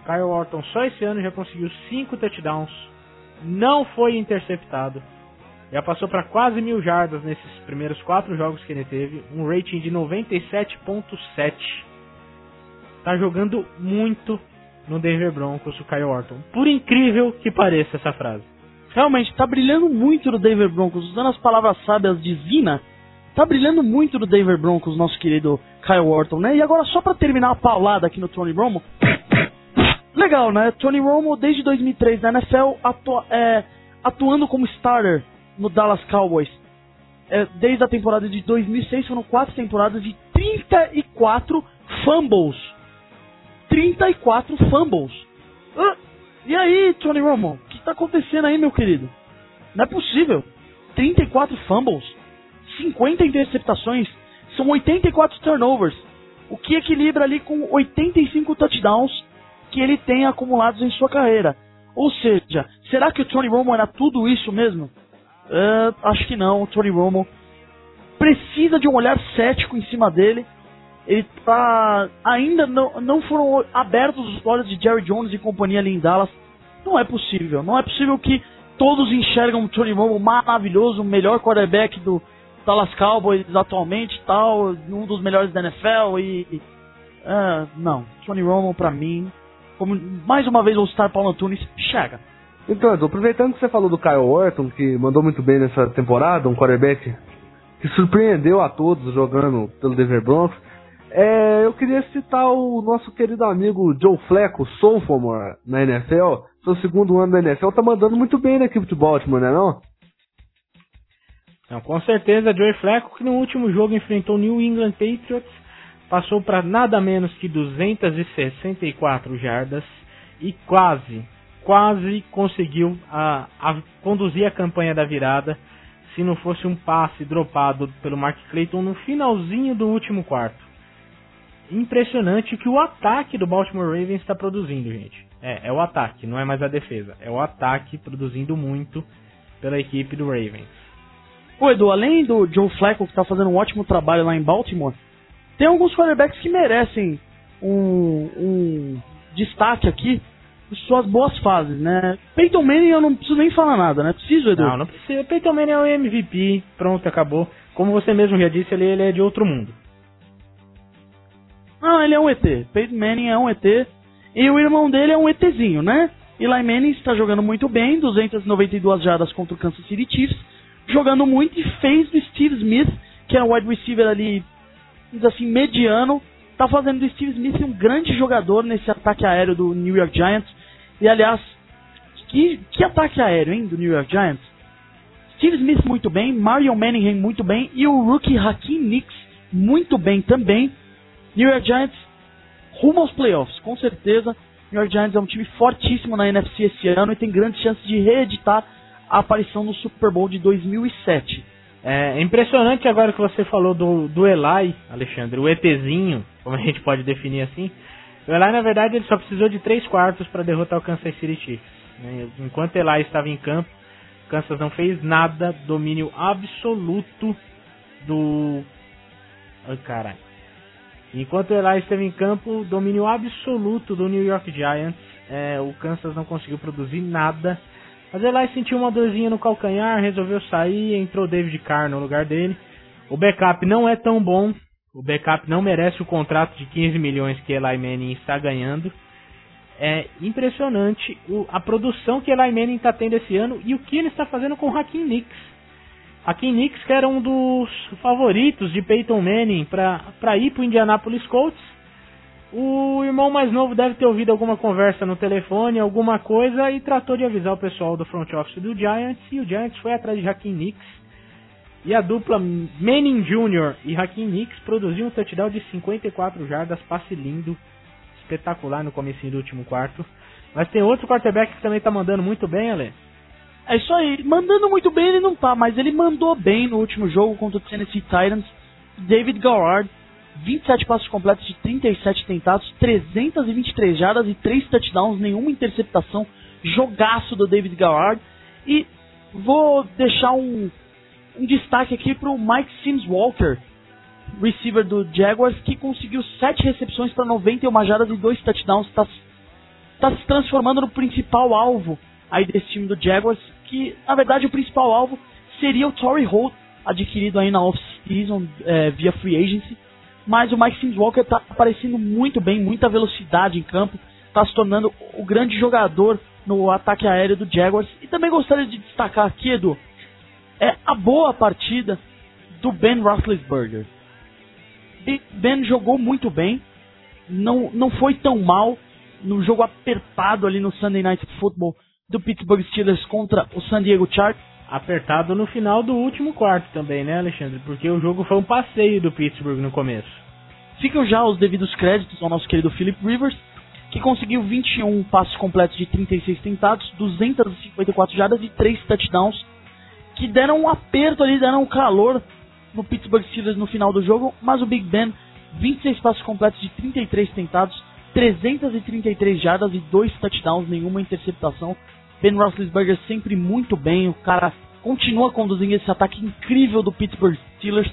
Kyle Orton só esse ano já conseguiu 5 touchdowns, não foi interceptado, já passou para quase mil jardas nesses primeiros quatro jogos que ele teve, um rating de 97.7. Tá jogando muito no Denver Broncos o Kyle Orton. Por incrível que pareça essa frase. Realmente, tá brilhando muito no Denver Broncos, usando as palavras sábias de Zina. Tá brilhando muito no Denver Broncos, nosso querido Kyle Orton, né? E agora, só para terminar a paulada aqui no Tony Romo. Legal, né? Tony Romo, desde 2003 na NFL, atua, é, atuando como starter no Dallas Cowboys. É, desde a temporada de 2006, foram quatro temporadas de 34 fumbles 34 fumbles. Ah, e aí, Tony Romo? O que está acontecendo aí, meu querido? Não é possível. 34 fumbles, 50 interceptações, são 84 turnovers. O que equilibra ali com 85 touchdowns que ele tem acumulados em sua carreira. Ou seja, será que o Tony Romo era tudo isso mesmo? Uh, acho que não. O Tony Romo precisa de um olhar cético em cima dele ele tá. Ainda não, não foram abertos os olhos de Jerry Jones e companhia ali em Dallas. Não é possível. Não é possível que todos enxergam o Tony Romo maravilhoso, o melhor quarterback do Dallas Cowboys atualmente tal, um dos melhores da NFL e. Uh, não, Tony Romo pra mim, como mais uma vez o Star Paulo Antunes, chega. Então, aproveitando que você falou do Kyle Orton, que mandou muito bem nessa temporada, um quarterback que surpreendeu a todos jogando pelo Denver Broncos, é, eu queria citar o nosso querido amigo Joe Fleco, sophomore na NFL. Seu segundo ano da NFL tá mandando muito bem na equipe de Baltimore, né não? Não, com certeza, Joe Fleco que no último jogo enfrentou o New England Patriots, passou para nada menos que 264 jardas e quase, quase conseguiu a, a conduzir a campanha da virada se não fosse um passe dropado pelo Mark Clayton no finalzinho do último quarto impressionante que o ataque do Baltimore Ravens está produzindo, gente. É, é o ataque, não é mais a defesa. É o ataque produzindo muito pela equipe do Ravens. Ô Edu, além do Joe Flacco que está fazendo um ótimo trabalho lá em Baltimore, tem alguns quarterbacks que merecem um, um destaque aqui suas boas fases, né? Peyton Manning eu não preciso nem falar nada, né? Preciso, Edu? Não, não precisa. Peyton Manning é o MVP, pronto, acabou. Como você mesmo já disse, ele, ele é de outro mundo. Não, ele é um ET. Peyton Manning é um ET. E o irmão dele é um ETzinho, né? Eli Manning está jogando muito bem, 292 jardas contra o Kansas City Chiefs, jogando muito e fez do Steve Smith, que era um wide receiver ali, assim, mediano, tá fazendo do Steve Smith um grande jogador nesse ataque aéreo do New York Giants. E aliás, que, que ataque aéreo, hein, do New York Giants? Steve Smith muito bem, Marion Manningham muito bem e o rookie Hakim Nicks muito bem também. New York Giants rumo aos playoffs, com certeza. New York Giants é um time fortíssimo na NFC esse ano e tem grandes chances de reeditar a aparição no Super Bowl de 2007. É impressionante agora que você falou do, do Eli, Alexandre, o ETzinho, como a gente pode definir assim. O Eli, na verdade, ele só precisou de 3 quartos para derrotar o Kansas City Chiefs. Né? Enquanto Eli estava em campo, Kansas não fez nada, domínio absoluto do. Ai, caralho. Enquanto Eli esteve em campo, domínio absoluto do New York Giants. É, o Kansas não conseguiu produzir nada. Mas Eli sentiu uma dorzinha no calcanhar, resolveu sair, entrou David Carr no lugar dele. O backup não é tão bom. O backup não merece o contrato de 15 milhões que Eli Manning está ganhando. É impressionante a produção que Eli Manning está tendo esse ano e o que ele está fazendo com o Hakim Nicks. Hakim Nicks, que era um dos favoritos de Peyton Manning para ir para o Indianapolis Colts. O irmão mais novo deve ter ouvido alguma conversa no telefone, alguma coisa, e tratou de avisar o pessoal do front office do Giants. E o Giants foi atrás de Hakim Nicks. E a dupla Manning Jr. e Hakim Nicks produziu um touchdown de 54 jardas, passe lindo espetacular no começo do último quarto. Mas tem outro quarterback que também tá mandando muito bem, Ale. É isso aí, mandando muito bem ele não tá, mas ele mandou bem no último jogo contra o Tennessee Titans. David Garrard, 27 passos completos de 37 tentados, 323 jardas e 3 touchdowns, nenhuma interceptação. Jogaço do David Garrard. E vou deixar um, um destaque aqui pro Mike Sims Walker, receiver do Jaguars, que conseguiu 7 recepções para 91 jardas e 2 touchdowns. Está tá se transformando no principal alvo aí desse time do Jaguars, que na verdade o principal alvo seria o Torrey Holt, adquirido aí na off-season é, via free agency. Mas o Mike Sims Walker está aparecendo muito bem, muita velocidade em campo, está se tornando o grande jogador no ataque aéreo do Jaguars. E também gostaria de destacar aqui, Edu, é a boa partida do Ben Roethlisberger. Ben jogou muito bem, não, não foi tão mal no jogo apertado ali no Sunday Night Football do Pittsburgh Steelers contra o San Diego Chargers. Apertado no final do último quarto também, né, Alexandre? Porque o jogo foi um passeio do Pittsburgh no começo. Ficam já os devidos créditos ao nosso querido Philip Rivers, que conseguiu 21 passos completos de 36 tentados, 254 jardas e 3 touchdowns, que deram um aperto ali, deram um calor no Pittsburgh Steelers no final do jogo, mas o Big Ben, 26 passos completos de 33 tentados, 333 jardas e 2 touchdowns, nenhuma interceptação. Ben Roethlisberger sempre muito bem, o cara continua conduzindo esse ataque incrível do Pittsburgh Steelers.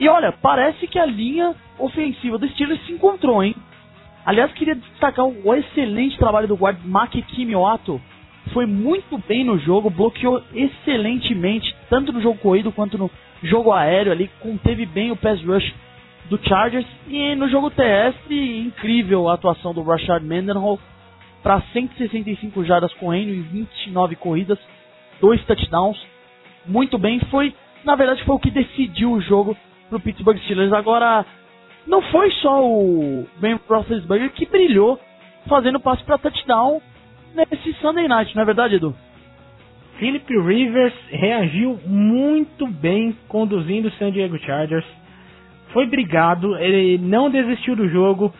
E olha, parece que a linha ofensiva do Steelers se encontrou, hein? Aliás, queria destacar o excelente trabalho do guarda Maki Kimioato. Foi muito bem no jogo, bloqueou excelentemente, tanto no jogo corrido quanto no jogo aéreo ali, conteve bem o pass rush do Chargers. E no jogo terrestre, incrível a atuação do Rashard Mendenhall para 165 jardas correndo em 29 corridas, dois touchdowns. Muito bem, foi, na verdade, foi o que decidiu o jogo pro Pittsburgh Steelers. Agora, não foi só o Ben Roethlisberger que brilhou fazendo passe para touchdown nesse Sunday Night, não é verdade, Edu? Philip Rivers reagiu muito bem conduzindo o San Diego Chargers. Foi brigado, ele não desistiu do jogo.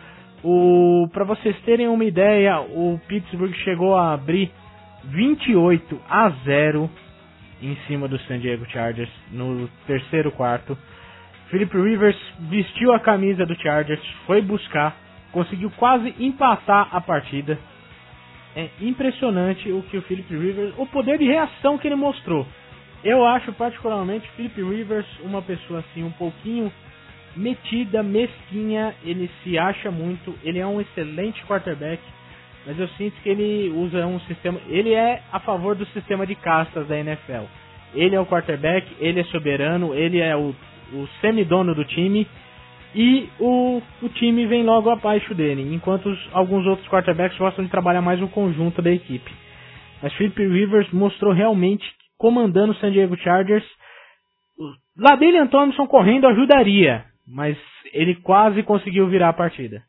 O para vocês terem uma ideia, o Pittsburgh chegou a abrir 28 a 0 em cima do San Diego Chargers no terceiro quarto. Philip Rivers vestiu a camisa do Chargers, foi buscar, conseguiu quase empatar a partida é impressionante o que o Philip Rivers, o poder de reação que ele mostrou. Eu acho particularmente Philip Rivers uma pessoa assim um pouquinho metida, mesquinha, ele se acha muito, ele é um excelente quarterback, mas eu sinto que ele usa um sistema, ele é a favor do sistema de castas da NFL. Ele é o quarterback, ele é soberano, ele é o, o semidono do time e o, o time vem logo abaixo dele, enquanto os, alguns outros quarterbacks gostam de trabalhar mais o conjunto da equipe. Mas Philip Rivers mostrou realmente comandando o San Diego Chargers. Lá dele Thompson correndo ajudaria, mas ele quase conseguiu virar a partida.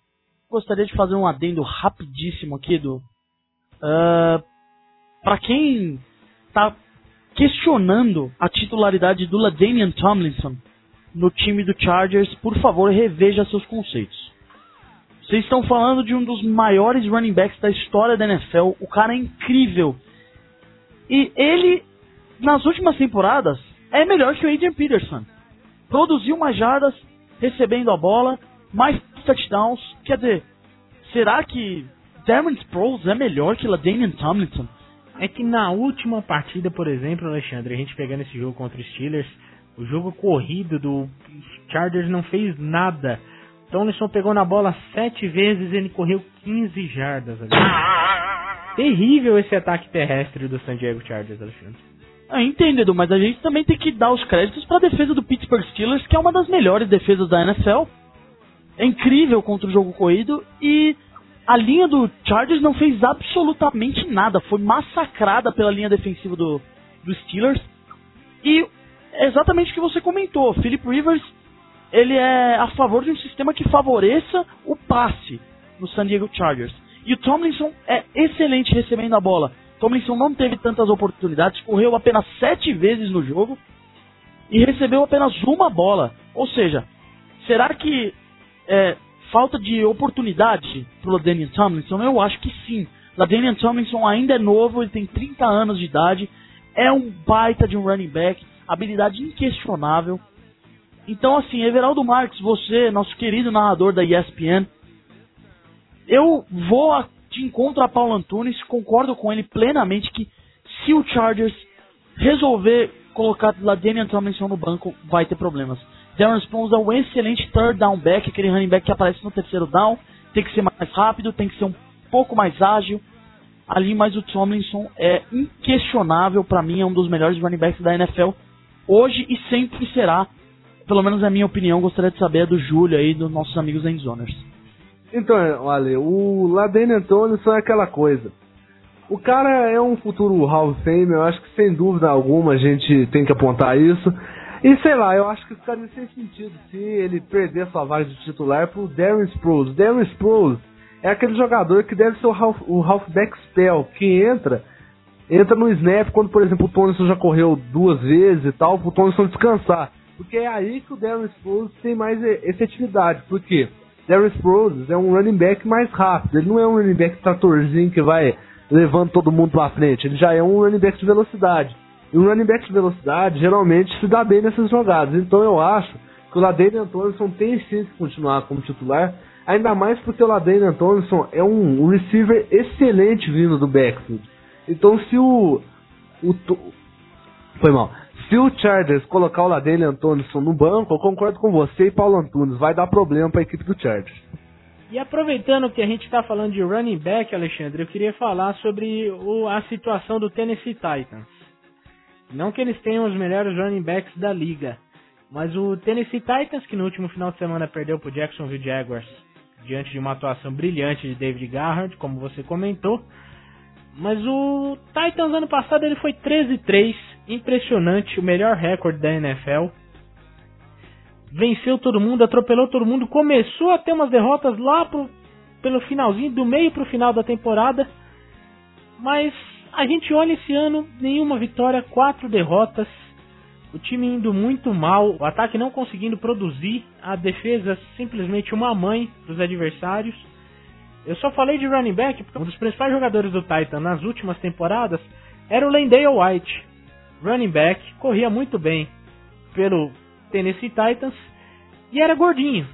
Gostaria de fazer um adendo rapidíssimo aqui do. Uh, para quem está questionando a titularidade do LaDainian Tomlinson, no time do Chargers, por favor, reveja seus conceitos. Vocês estão falando de um dos maiores running backs da história da NFL. O cara é incrível. E ele, nas últimas temporadas, é melhor que o Adrian Peterson. Produziu mais jardas, recebendo a bola, mais touchdowns. Quer dizer, será que Darren Sproles é melhor que LaDainian Tomlinson? É que na última partida, por exemplo, Alexandre, a gente pegando esse jogo contra os Steelers, o jogo corrido do Chargers não fez nada. Tomlinson pegou na bola sete vezes e ele correu 15 jardas. Terrível esse ataque terrestre do San Diego Chargers, Alexandre. Ah, entendo, Edu, mas a gente também tem que dar os créditos para a defesa do Pittsburgh Steelers, que é uma das melhores defesas da NFL. É incrível contra o jogo corrido e a linha do Chargers não fez absolutamente nada. Foi massacrada pela linha defensiva do, do Steelers. E é exatamente o que você comentou. Philip Rivers ele é a favor de um sistema que favoreça o passe no San Diego Chargers. E o Tomlinson é excelente recebendo a bola. Tomlinson não teve tantas oportunidades, correu apenas sete vezes no jogo e recebeu apenas uma bola. Ou seja, será que é, falta de oportunidade pro Daniel Tomlinson? Eu acho que sim. Daniel Tomlinson ainda é novo, ele tem 30 anos de idade, é um baita de um running back, habilidade inquestionável. Então, assim, Everaldo Marques, você, nosso querido narrador da ESPN, eu vou de encontro a Paulo Antunes, concordo com ele plenamente que se o Chargers resolver colocar Daniel Tomlinson no banco, vai ter problemas. Darren Sproles é um excelente third down back, aquele running back que aparece no terceiro down, tem que ser mais rápido, tem que ser um pouco mais ágil. Ali, mas o Tomlinson é inquestionável, para mim é um dos melhores running backs da NFL hoje e sempre será. Pelo menos é a minha opinião, gostaria de saber a do Júlio aí, dos nossos amigos Endzoners. Então, olha, o Ladane Tomlinson é aquela coisa. O cara é um futuro Hall of Fame, eu acho que sem dúvida alguma a gente tem que apontar isso. E sei lá, eu acho que ficaria sem sentido se ele perder sua vaga de titular pro Darren Sproles. Darren Sproles é aquele jogador que deve ser o, half, o halfback spell, que entra entra no snap quando, por exemplo, o Tonison já correu duas vezes e tal, pro Tonison descansar. Porque é aí que o Darren Sproles tem mais efetividade. Por quê? Darren Sproles é um running back mais rápido. Ele não é um running back tratorzinho que vai levando todo mundo pra frente. Ele já é um running back de velocidade. E um running back de velocidade geralmente se dá bem nessas jogadas. Então eu acho que o Ladainian Tomlinson tem sim que continuar como titular. Ainda mais porque o Ladainian Tomlinson é um receiver excelente vindo do backfield. Então se o, o foi mal. Se o Chargers colocar o Ladele Tomlinson no banco, eu concordo com você e Paulo Antunes, vai dar problema para a equipe do Chargers. E aproveitando que a gente está falando de running back, Alexandre, eu queria falar sobre o, a situação do Tennessee Titans. Não que eles tenham os melhores running backs da liga, mas o Tennessee Titans, que no último final de semana perdeu para o Jacksonville Jaguars diante de uma atuação brilhante de David Garrett, como você comentou, mas o Titans ano passado ele foi 13-3, impressionante, o melhor recorde da NFL. Venceu todo mundo, atropelou todo mundo, começou a ter umas derrotas lá pro, pelo finalzinho, do meio pro final da temporada. Mas a gente olha esse ano, nenhuma vitória, quatro derrotas. O time indo muito mal, o ataque não conseguindo produzir, a defesa simplesmente uma mãe para os adversários. Eu só falei de running back porque um dos principais jogadores do Titan nas últimas temporadas era o Lendale White. Running back, corria muito bem pelo Tennessee Titans e era gordinho.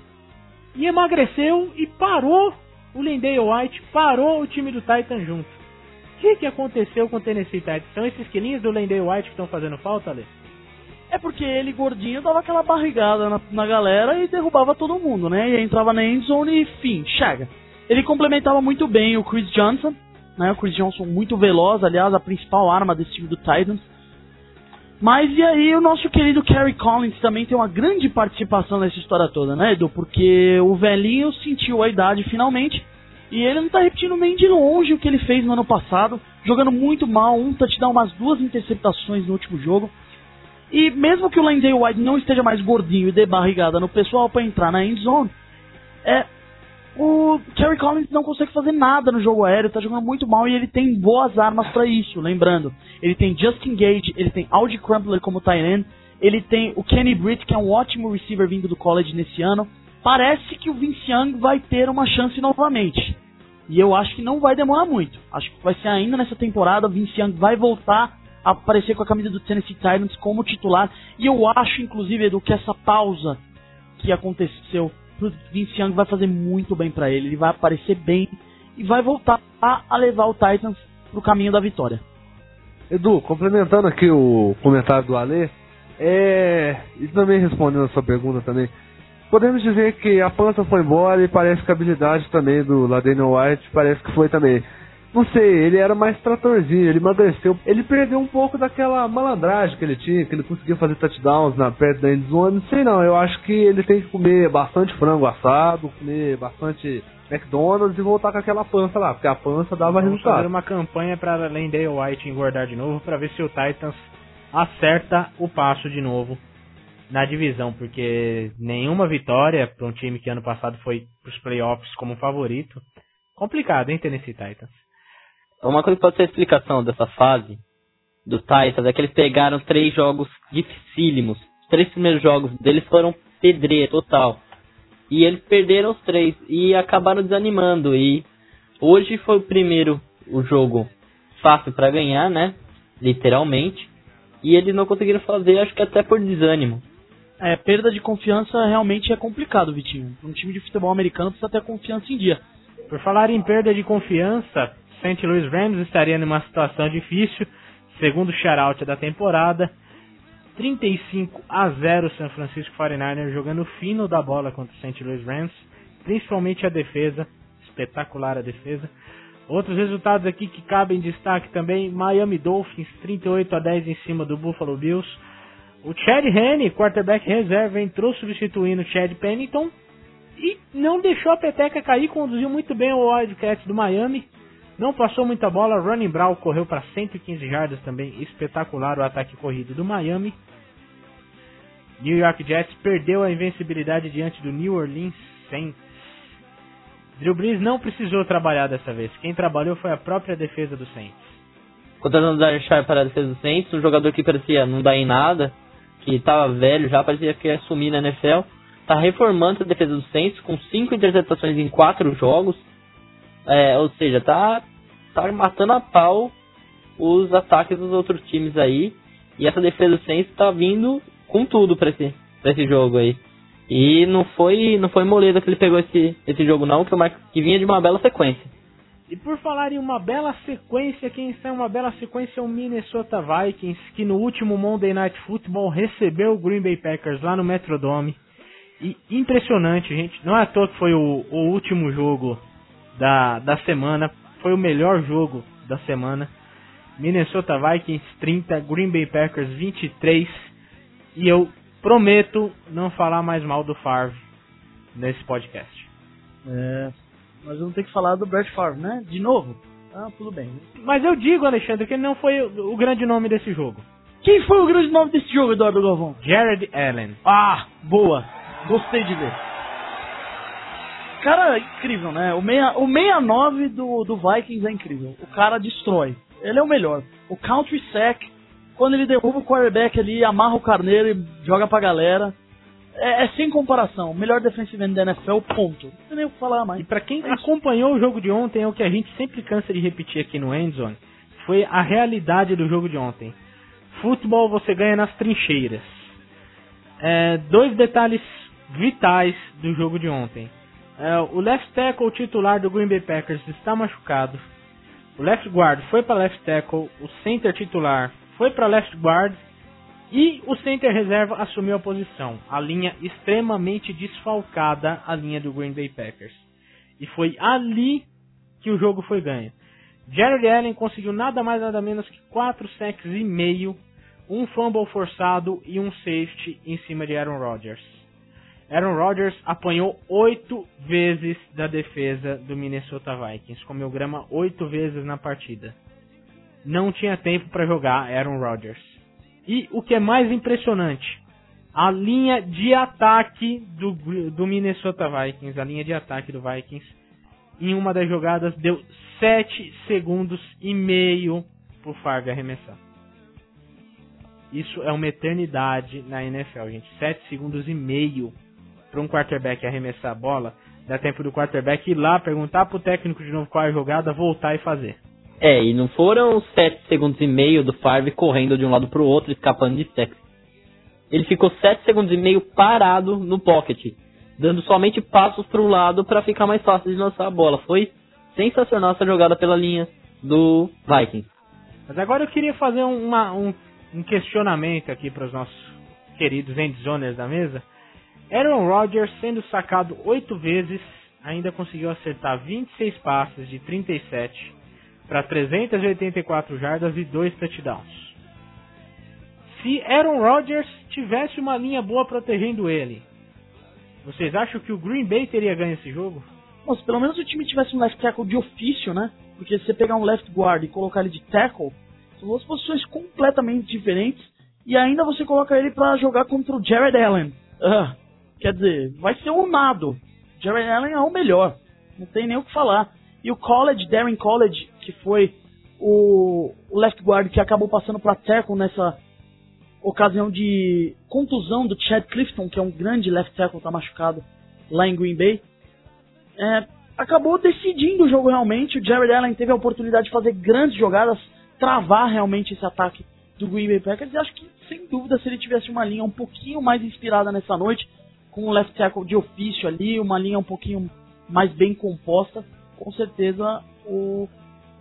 E emagreceu e parou o Lendale White, parou o time do Titan junto. O que, que aconteceu com o Tennessee Titans? São esses quilinhos do Lendale White que estão fazendo falta, Ale? É porque ele gordinho dava aquela barrigada na, na galera e derrubava todo mundo, né? E entrava na endzone e fim, chega. Ele complementava muito bem o Chris Johnson, né? O Chris Johnson muito veloz, aliás, a principal arma desse time do Titans. Mas e aí o nosso querido Kerry Collins também tem uma grande participação nessa história toda, né, Edu? Porque o velhinho sentiu a idade finalmente e ele não tá repetindo nem de longe o que ele fez no ano passado, jogando muito mal, um touchdown, umas duas interceptações no último jogo. E mesmo que o Landry White não esteja mais gordinho e dê barrigada no pessoal para entrar na end zone, é, o Kerry Collins não consegue fazer nada no jogo aéreo, tá jogando muito mal e ele tem boas armas para isso, lembrando. Ele tem Justin Gage, ele tem Audi Crumpler como tight ele tem o Kenny Britt, que é um ótimo receiver vindo do college nesse ano. Parece que o Vince Young vai ter uma chance novamente. E eu acho que não vai demorar muito. Acho que vai ser ainda nessa temporada, o Vince Young vai voltar aparecer com a camisa do Tennessee Titans como titular. E eu acho, inclusive, Edu, que essa pausa que aconteceu pro Vince Young vai fazer muito bem para ele. Ele vai aparecer bem e vai voltar a levar o Titans pro caminho da vitória. Edu, complementando aqui o comentário do Ale, é, e também respondendo a sua pergunta também, podemos dizer que a pança foi embora e parece que a habilidade também do Ladaniel White parece que foi também. Não sei, ele era mais tratorzinho, ele emagreceu. Ele perdeu um pouco daquela malandragem que ele tinha, que ele conseguia fazer touchdowns na perto da endzone. Não sei não, eu acho que ele tem que comer bastante frango assado, comer bastante McDonald's e voltar com aquela pança lá, porque a pança dava Vamos resultado. fazer uma campanha para Lendale White engordar de novo para ver se o Titans acerta o passo de novo na divisão, porque nenhuma vitória para um time que ano passado foi para os playoffs como favorito. Complicado, hein, Tennessee Titans? Uma coisa que pode ser a explicação dessa fase do Titans é que eles pegaram três jogos dificílimos. Os três primeiros jogos deles foram pedreira total. E eles perderam os três e acabaram desanimando. E hoje foi o primeiro o jogo fácil para ganhar, né? Literalmente. E eles não conseguiram fazer, acho que até por desânimo. É, perda de confiança realmente é complicado, Vitinho. Um time de futebol americano precisa ter confiança em dia. Por falar em perda de confiança, St. Louis Rams estaria numa situação difícil, segundo shoutout da temporada. 35 a 0 San Francisco 49ers jogando fino da bola contra o St. Louis Rams, principalmente a defesa, espetacular a defesa. Outros resultados aqui que cabem destaque também, Miami Dolphins 38 a 10 em cima do Buffalo Bills. O Chad Henne, quarterback reserva, entrou substituindo o Chad Pennington e não deixou a peteca cair, conduziu muito bem o Wildcats do Miami. Não passou muita bola, Running Brown correu para 115 jardas também, espetacular o ataque corrido do Miami. New York Jets perdeu a invencibilidade diante do New Orleans Saints. Drew Brees não precisou trabalhar dessa vez, quem trabalhou foi a própria defesa do Saints. Contratando o Darren Sharp para a defesa do Saints, um jogador que parecia não dar em nada, que estava velho já, parecia que ia sumir na NFL. Está reformando a defesa do Saints com cinco interceptações em quatro jogos. É, ou seja, tá, tá matando a pau os ataques dos outros times aí. E essa defesa do Saints tá vindo com tudo para esse, pra esse jogo aí. E não foi, não foi moleza que ele pegou esse, esse jogo não, que, uma, que vinha de uma bela sequência. E por falar em uma bela sequência, quem está em uma bela sequência é o Minnesota Vikings, que no último Monday Night Football recebeu o Green Bay Packers lá no Metrodome. E impressionante, gente. Não é à toa que foi o, o último jogo da, da semana. Foi o melhor jogo da semana. Minnesota Vikings 30, Green Bay Packers 23. E eu prometo não falar mais mal do Favre nesse podcast. É, nós vamos ter que falar do Brett Favre, né? De novo? Ah, tudo bem. Mas eu digo, Alexandre, que ele não foi o, o grande nome desse jogo. Quem foi o grande nome desse jogo, Eduardo Galvão? Jared Allen. Ah, boa. Gostei de ver. Cara, incrível, né? O, meia, o 69 do, do Vikings é incrível. O cara destrói. Ele é o melhor. O country sack, quando ele derruba o quarterback ali, amarra o carneiro e joga pra galera. É, é sem comparação. O melhor defensive end da NFL, ponto. Não tem nem o que falar mais. E pra quem É acompanhou o jogo de ontem, é o que a gente sempre cansa de repetir aqui no Endzone, foi a realidade do jogo de ontem. Futebol você ganha nas trincheiras. É, dois detalhes vitais do jogo de ontem. É, o left tackle titular do Green Bay Packers está machucado. O left guard foi para left tackle, o center titular foi para left guard e o center reserva assumiu a posição. A linha extremamente desfalcada, a linha do Green Bay Packers. E foi ali que o jogo foi ganho. Jared Allen conseguiu nada mais nada menos que 4 sacks e meio, um fumble forçado e um safety em cima de Aaron Rodgers. Aaron Rodgers apanhou oito vezes da defesa do Minnesota Vikings, comeu grama oito vezes na partida. Não tinha tempo para jogar Aaron Rodgers. E o que é mais impressionante, a linha de ataque do, do Minnesota Vikings, a linha de ataque do Vikings, em uma das jogadas deu 7 segundos e meio pro Favre arremessar. Isso é uma eternidade na NFL, gente. 7 segundos e meio para um quarterback arremessar a bola. Dá tempo do quarterback ir lá, perguntar pro técnico de novo qual é a jogada, voltar e fazer. É, e não foram 7 segundos e meio do Favre correndo de um lado pro outro, escapando de sexo. Ele ficou 7 segundos e meio parado no pocket, dando somente passos pro lado para ficar mais fácil de lançar a bola. Foi sensacional essa jogada pela linha do Vikings. Mas agora eu queria fazer uma, um, um questionamento aqui para os nossos queridos endzoners da mesa. Aaron Rodgers, sendo sacado oito vezes, ainda conseguiu acertar 26 passes de 37 para 384 jardas e dois touchdowns. Se Aaron Rodgers tivesse uma linha boa protegendo ele, vocês acham que o Green Bay teria ganho esse jogo? Se pelo menos o time tivesse um left tackle de ofício, né? Porque se você pegar um left guard e colocar ele de tackle, são duas posições completamente diferentes. E ainda você coloca ele para jogar contra o Jared Allen. Uh, quer dizer, vai ser um nado. Jared Allen é o melhor. Não tem nem o que falar. E o College, Darren College, que foi o, o left guard que acabou passando para tackle nessa ocasião de contusão do Chad Clifton, que é um grande left tackle, tá machucado lá em Green Bay. É, acabou decidindo o jogo realmente. O Jared Allen teve a oportunidade de fazer grandes jogadas, travar realmente esse ataque do Green Bay Packers. E acho que, sem dúvida, se ele tivesse uma linha um pouquinho mais inspirada nessa noite, com um left tackle de ofício ali, uma linha um pouquinho mais bem composta, com certeza o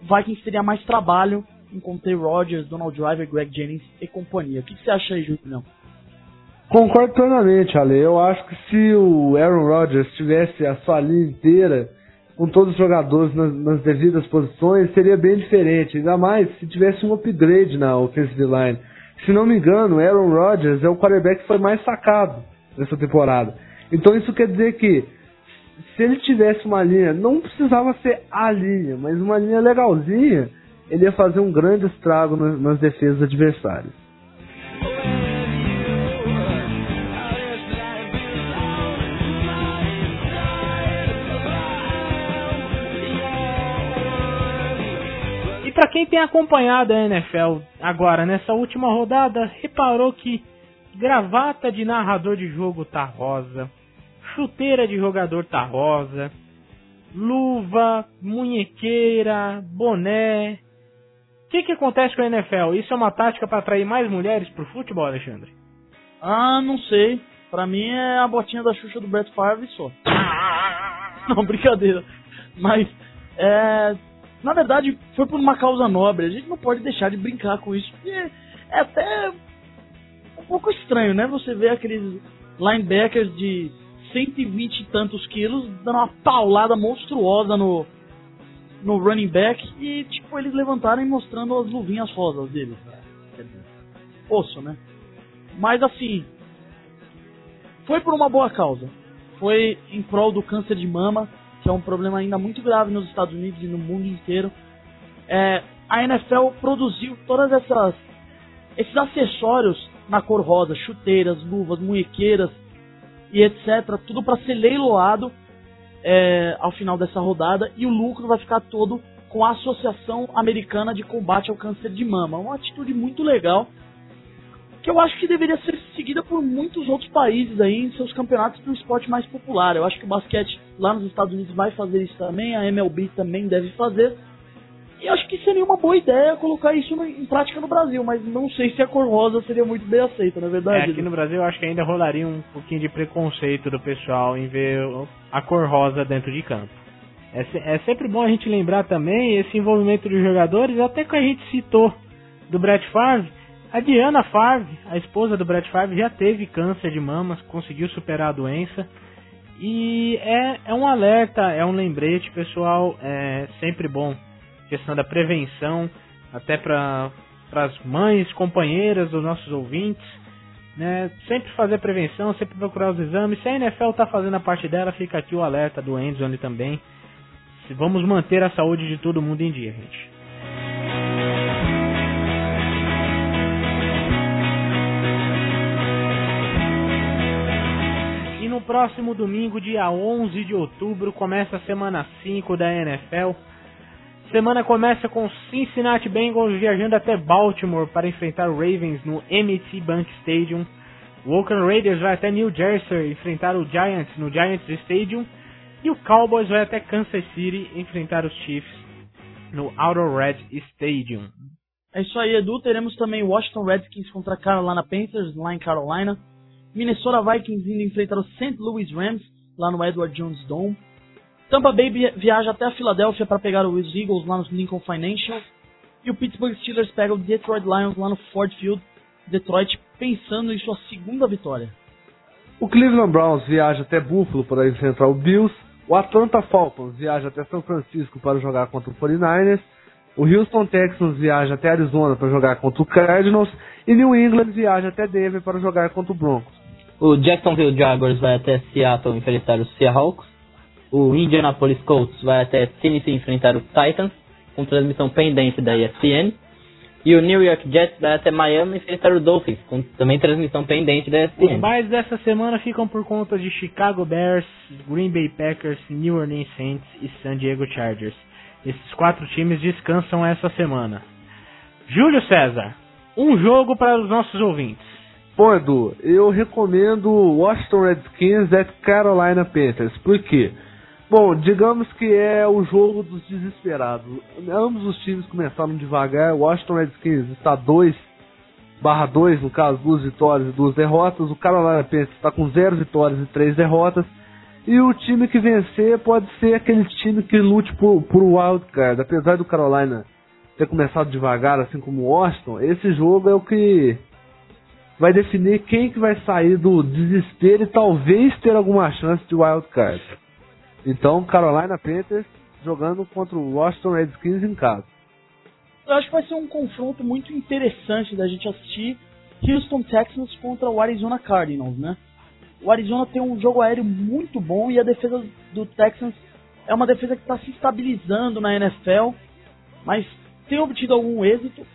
Vikings teria mais trabalho em conter Rodgers, Donald Driver, Greg Jennings e companhia. O que, que você acha aí, Julião? Concordo plenamente, Ale. Eu acho que se o Aaron Rodgers tivesse a sua linha inteira com todos os jogadores nas, nas, devidas posições, seria bem diferente. Ainda mais se tivesse um upgrade na offensive line. Se não me engano, Aaron Rodgers é o quarterback que foi mais sacado nessa temporada. Então isso quer dizer que se ele tivesse uma linha, não precisava ser a linha, mas uma linha legalzinha, ele ia fazer um grande estrago nas, nas defesas adversárias. para quem tem acompanhado a NFL agora nessa última rodada, reparou que gravata de narrador de jogo tá rosa, chuteira de jogador tá rosa, luva, munhequeira, boné. O que, que acontece com a NFL? Isso é uma tática para atrair mais mulheres pro futebol, Alexandre? Ah, não sei. Pra mim é a botinha da Xuxa do Brett Favre só. não, brincadeira. Mas, é, na verdade, foi por uma causa nobre. A gente não pode deixar de brincar com isso, porque é até pouco estranho, né? Você vê aqueles linebackers de 120 e tantos quilos dando uma paulada monstruosa no, no running back e, tipo, eles levantarem mostrando as luvinhas rosas deles. Né? Osso, né? Mas, assim, foi por uma boa causa. Foi em prol do câncer de mama que é um problema ainda muito grave nos Estados Unidos e no mundo inteiro. É, a NFL produziu todas essas esses acessórios na cor rosa, chuteiras, luvas, munhequeiras e etc, tudo para ser leiloado é, ao final dessa rodada e o lucro vai ficar todo com a Associação Americana de Combate ao Câncer de Mama. Uma atitude muito legal que eu acho que deveria ser seguida por muitos outros países aí em seus campeonatos do esporte mais popular. Eu acho que o basquete lá nos Estados Unidos vai fazer isso também, a MLB também deve fazer. E acho que seria uma boa ideia colocar isso em prática no Brasil, mas não sei se a cor rosa seria muito bem aceita, na é verdade. É, aqui no Brasil eu acho que ainda rolaria um pouquinho de preconceito do pessoal em ver a cor rosa dentro de campo. É, é sempre bom a gente lembrar também esse envolvimento dos jogadores, até que a gente citou do Brett Favre, a Diana Favre, a esposa do Brett Favre, já teve câncer de mamas, conseguiu superar a doença. E é, é um alerta, é um lembrete, pessoal, é sempre bom. Questão da prevenção, até para as mães, companheiras dos nossos ouvintes. Né? Sempre fazer prevenção, sempre procurar os exames. Se a NFL está fazendo a parte dela, fica aqui o alerta do Endzone também. Vamos manter a saúde de todo mundo em dia, gente. próximo domingo, dia 11 de outubro, começa a semana 5 da NFL. Semana começa com Cincinnati Bengals viajando até Baltimore para enfrentar o Ravens no M&T Bank Stadium. O Oakland Raiders vai até New Jersey enfrentar o Giants no Giants Stadium. E o Cowboys vai até Kansas City enfrentar os Chiefs no Red Stadium. É isso aí, Edu. Teremos também Washington Redskins contra Carolina Panthers lá em Carolina. Minnesota Vikings indo enfrentar o St. Louis Rams lá no Edward Jones Dome. Tampa Bay viaja até a Filadélfia para pegar os Eagles lá no Lincoln Financial. E o Pittsburgh Steelers pega o Detroit Lions lá no Ford Field. Detroit pensando em sua segunda vitória. O Cleveland Browns viaja até Buffalo para enfrentar o Bills. O Atlanta Falcons viaja até São Francisco para jogar contra o 49ers. O Houston Texans viaja até Arizona para jogar contra o Cardinals. E New England viaja até Denver para jogar contra o Broncos. O Jacksonville Jaguars vai até Seattle enfrentar os Seahawks. O Indianapolis Colts vai até Tennessee enfrentar os Titans, com transmissão pendente da ESPN. E o New York Jets vai até Miami enfrentar o Dolphins, com também transmissão pendente da ESPN. Os mais dessa semana ficam por conta de Chicago Bears, Green Bay Packers, New Orleans Saints e San Diego Chargers. Esses quatro times descansam essa semana. Júlio César, um jogo para os nossos ouvintes. Bom, Edu, eu recomendo Washington Redskins at Carolina Panthers. Por quê? Bom, digamos que é o jogo dos desesperados. Ambos os times começaram devagar. Washington Redskins está 2 barra 2, no caso, duas vitórias e duas derrotas. O Carolina Panthers está com zero vitórias e três derrotas. E o time que vencer pode ser aquele time que lute por, por wild card. Apesar do Carolina ter começado devagar, assim como o Washington, esse jogo é o que vai definir quem que vai sair do desespero e talvez ter alguma chance de wild card. Então, Carolina Panthers jogando contra o Washington Redskins em casa. Eu acho que vai ser um confronto muito interessante da gente assistir Houston Texans contra o Arizona Cardinals, né? O Arizona tem um jogo aéreo muito bom e a defesa do Texans é uma defesa que está se estabilizando na NFL, mas tem obtido algum êxito.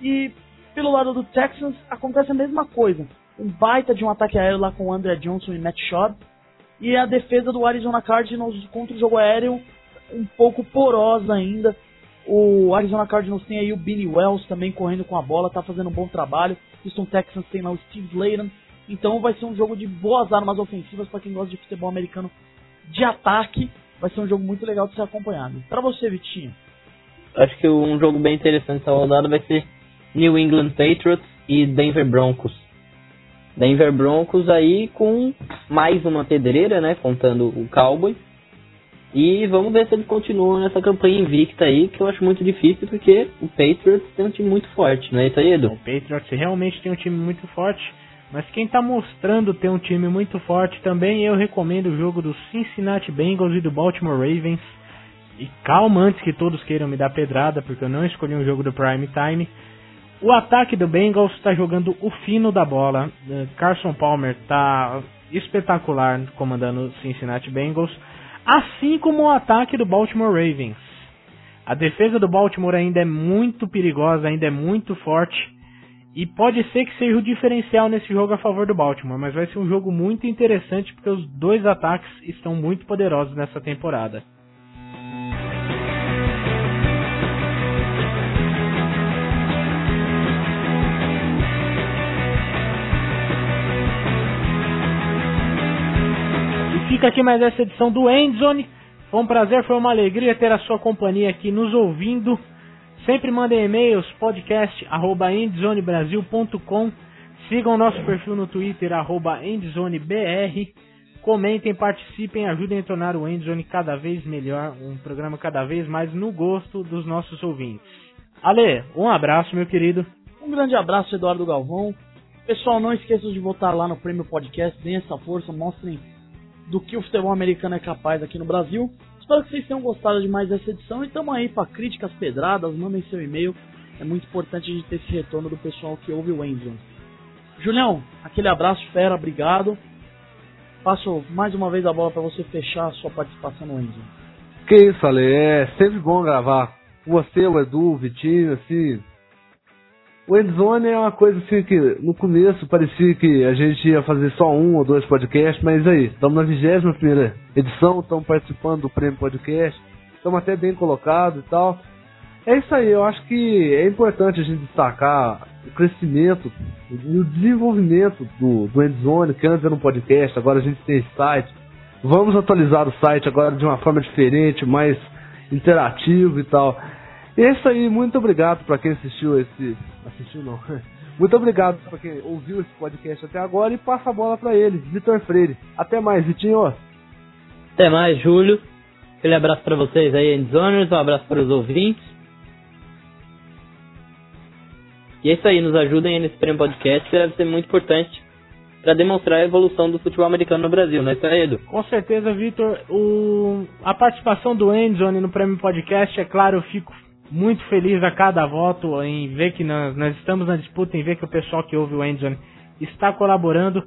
E pelo lado do Texans acontece a mesma coisa. Um baita de um ataque aéreo lá com o André Johnson e Matt Schaub e a defesa do Arizona Cardinals contra o jogo aéreo um pouco porosa ainda. O Arizona Cardinals tem aí o Billy Wells também correndo com a bola, tá fazendo um bom trabalho. Houston Texans tem lá o Steve Slayton. Então vai ser um jogo de boas armas ofensivas para quem gosta de futebol americano de ataque. Vai ser um jogo muito legal de ser acompanhado. Para você, Vitinho. Acho que um jogo bem interessante essa rodada vai ser New England Patriots e Denver Broncos. Denver Broncos aí com mais uma pedreira, né? Contando o Cowboy. E vamos ver se eles continuam nessa campanha invicta aí, que eu acho muito difícil, porque o Patriots tem um time muito forte, não é isso aí, Edu? O Patriots realmente tem um time muito forte, mas quem está mostrando ter um time muito forte também, eu recomendo o jogo do Cincinnati Bengals e do Baltimore Ravens. E calma antes que todos queiram me dar pedrada, porque eu não escolhi um jogo do Prime Time. O ataque do Bengals está jogando o fino da bola. Eh, Carson Palmer está espetacular comandando Cincinnati Bengals, assim como o ataque do Baltimore Ravens. A defesa do Baltimore ainda é muito perigosa, ainda é muito forte. E pode ser que seja o diferencial nesse jogo a favor do Baltimore, mas vai ser um jogo muito interessante porque os dois ataques estão muito poderosos nessa temporada. Fica aqui mais essa edição do Endzone. Foi um prazer, foi uma alegria ter a sua companhia aqui nos ouvindo. Sempre mandem e-mails, podcast.endzonebrasil.com. Sigam nosso perfil no Twitter, arroba endzonebr. Comentem, participem, ajudem a tornar o Endzone cada vez melhor, um programa cada vez mais no gosto dos nossos ouvintes. Ale, um abraço, meu querido. Um grande abraço, Eduardo Galvão. Pessoal, não esqueçam de votar lá no Prêmio Podcast, deem essa força, mostrem do que o futebol americano é capaz aqui no Brasil. Espero que vocês tenham gostado de mais essa edição e estamos aí para críticas, pedradas, mandem seu e-mail. É muito importante a gente ter esse retorno do pessoal que ouve o Enzo. Julião, aquele abraço, fera, obrigado. Passo mais uma vez a bola para você fechar a sua participação no Enzo. Que isso, Ale, é sempre bom gravar você, o Edu, o Vitinho, assim, o Endzone é uma coisa assim que no começo parecia que a gente ia fazer só um ou dois podcasts, mas aí, estamos na 21 primeira edição, estamos participando do Prêmio Podcast, estamos até bem colocados e tal. É isso aí, eu acho que é importante a gente destacar o crescimento e o desenvolvimento do, do Endzone, que antes era um podcast, agora a gente tem site. Vamos atualizar o site agora de uma forma diferente, mais interativo e tal. E é isso aí, muito obrigado para quem assistiu esse. Assistiu não. Muito obrigado para quem ouviu esse podcast até agora e passa a bola para ele, Vitor Freire. Até mais, Vitinho. Até mais, Júlio. Aquele abraço para vocês aí, Endzoners, um abraço para os ouvintes. E é isso aí, nos ajudem aí nesse prêmio podcast, que deve ser muito importante para demonstrar a evolução do futebol americano no Brasil, né, Edu? Com certeza, Vitor. O... A participação do Endzone no prêmio podcast, é claro, eu fico muito feliz a cada voto em ver que nós, nós estamos na disputa, em ver que o pessoal que ouve o Endzone está colaborando.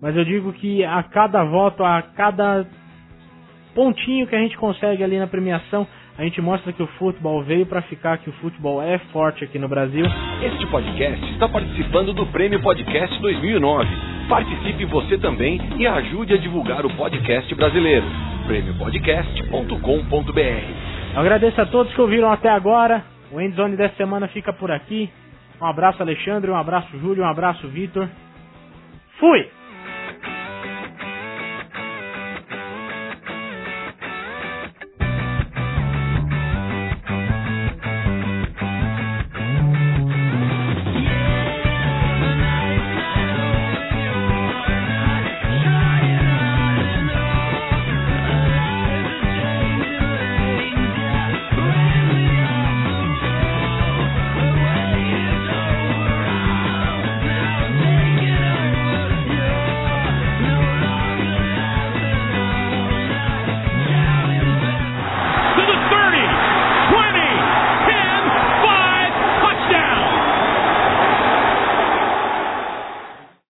Mas eu digo que a cada voto, a cada pontinho que a gente consegue ali na premiação, a gente mostra que o futebol veio para ficar, que o futebol é forte aqui no Brasil. Este podcast está participando do Prêmio Podcast 2009. Participe você também e ajude a divulgar o podcast brasileiro. prêmiopodcast.com.br Eu agradeço a todos que ouviram até agora. O Endzone dessa semana fica por aqui. Um abraço, Alexandre. Um abraço, Júlio. Um abraço, Vitor. Fui!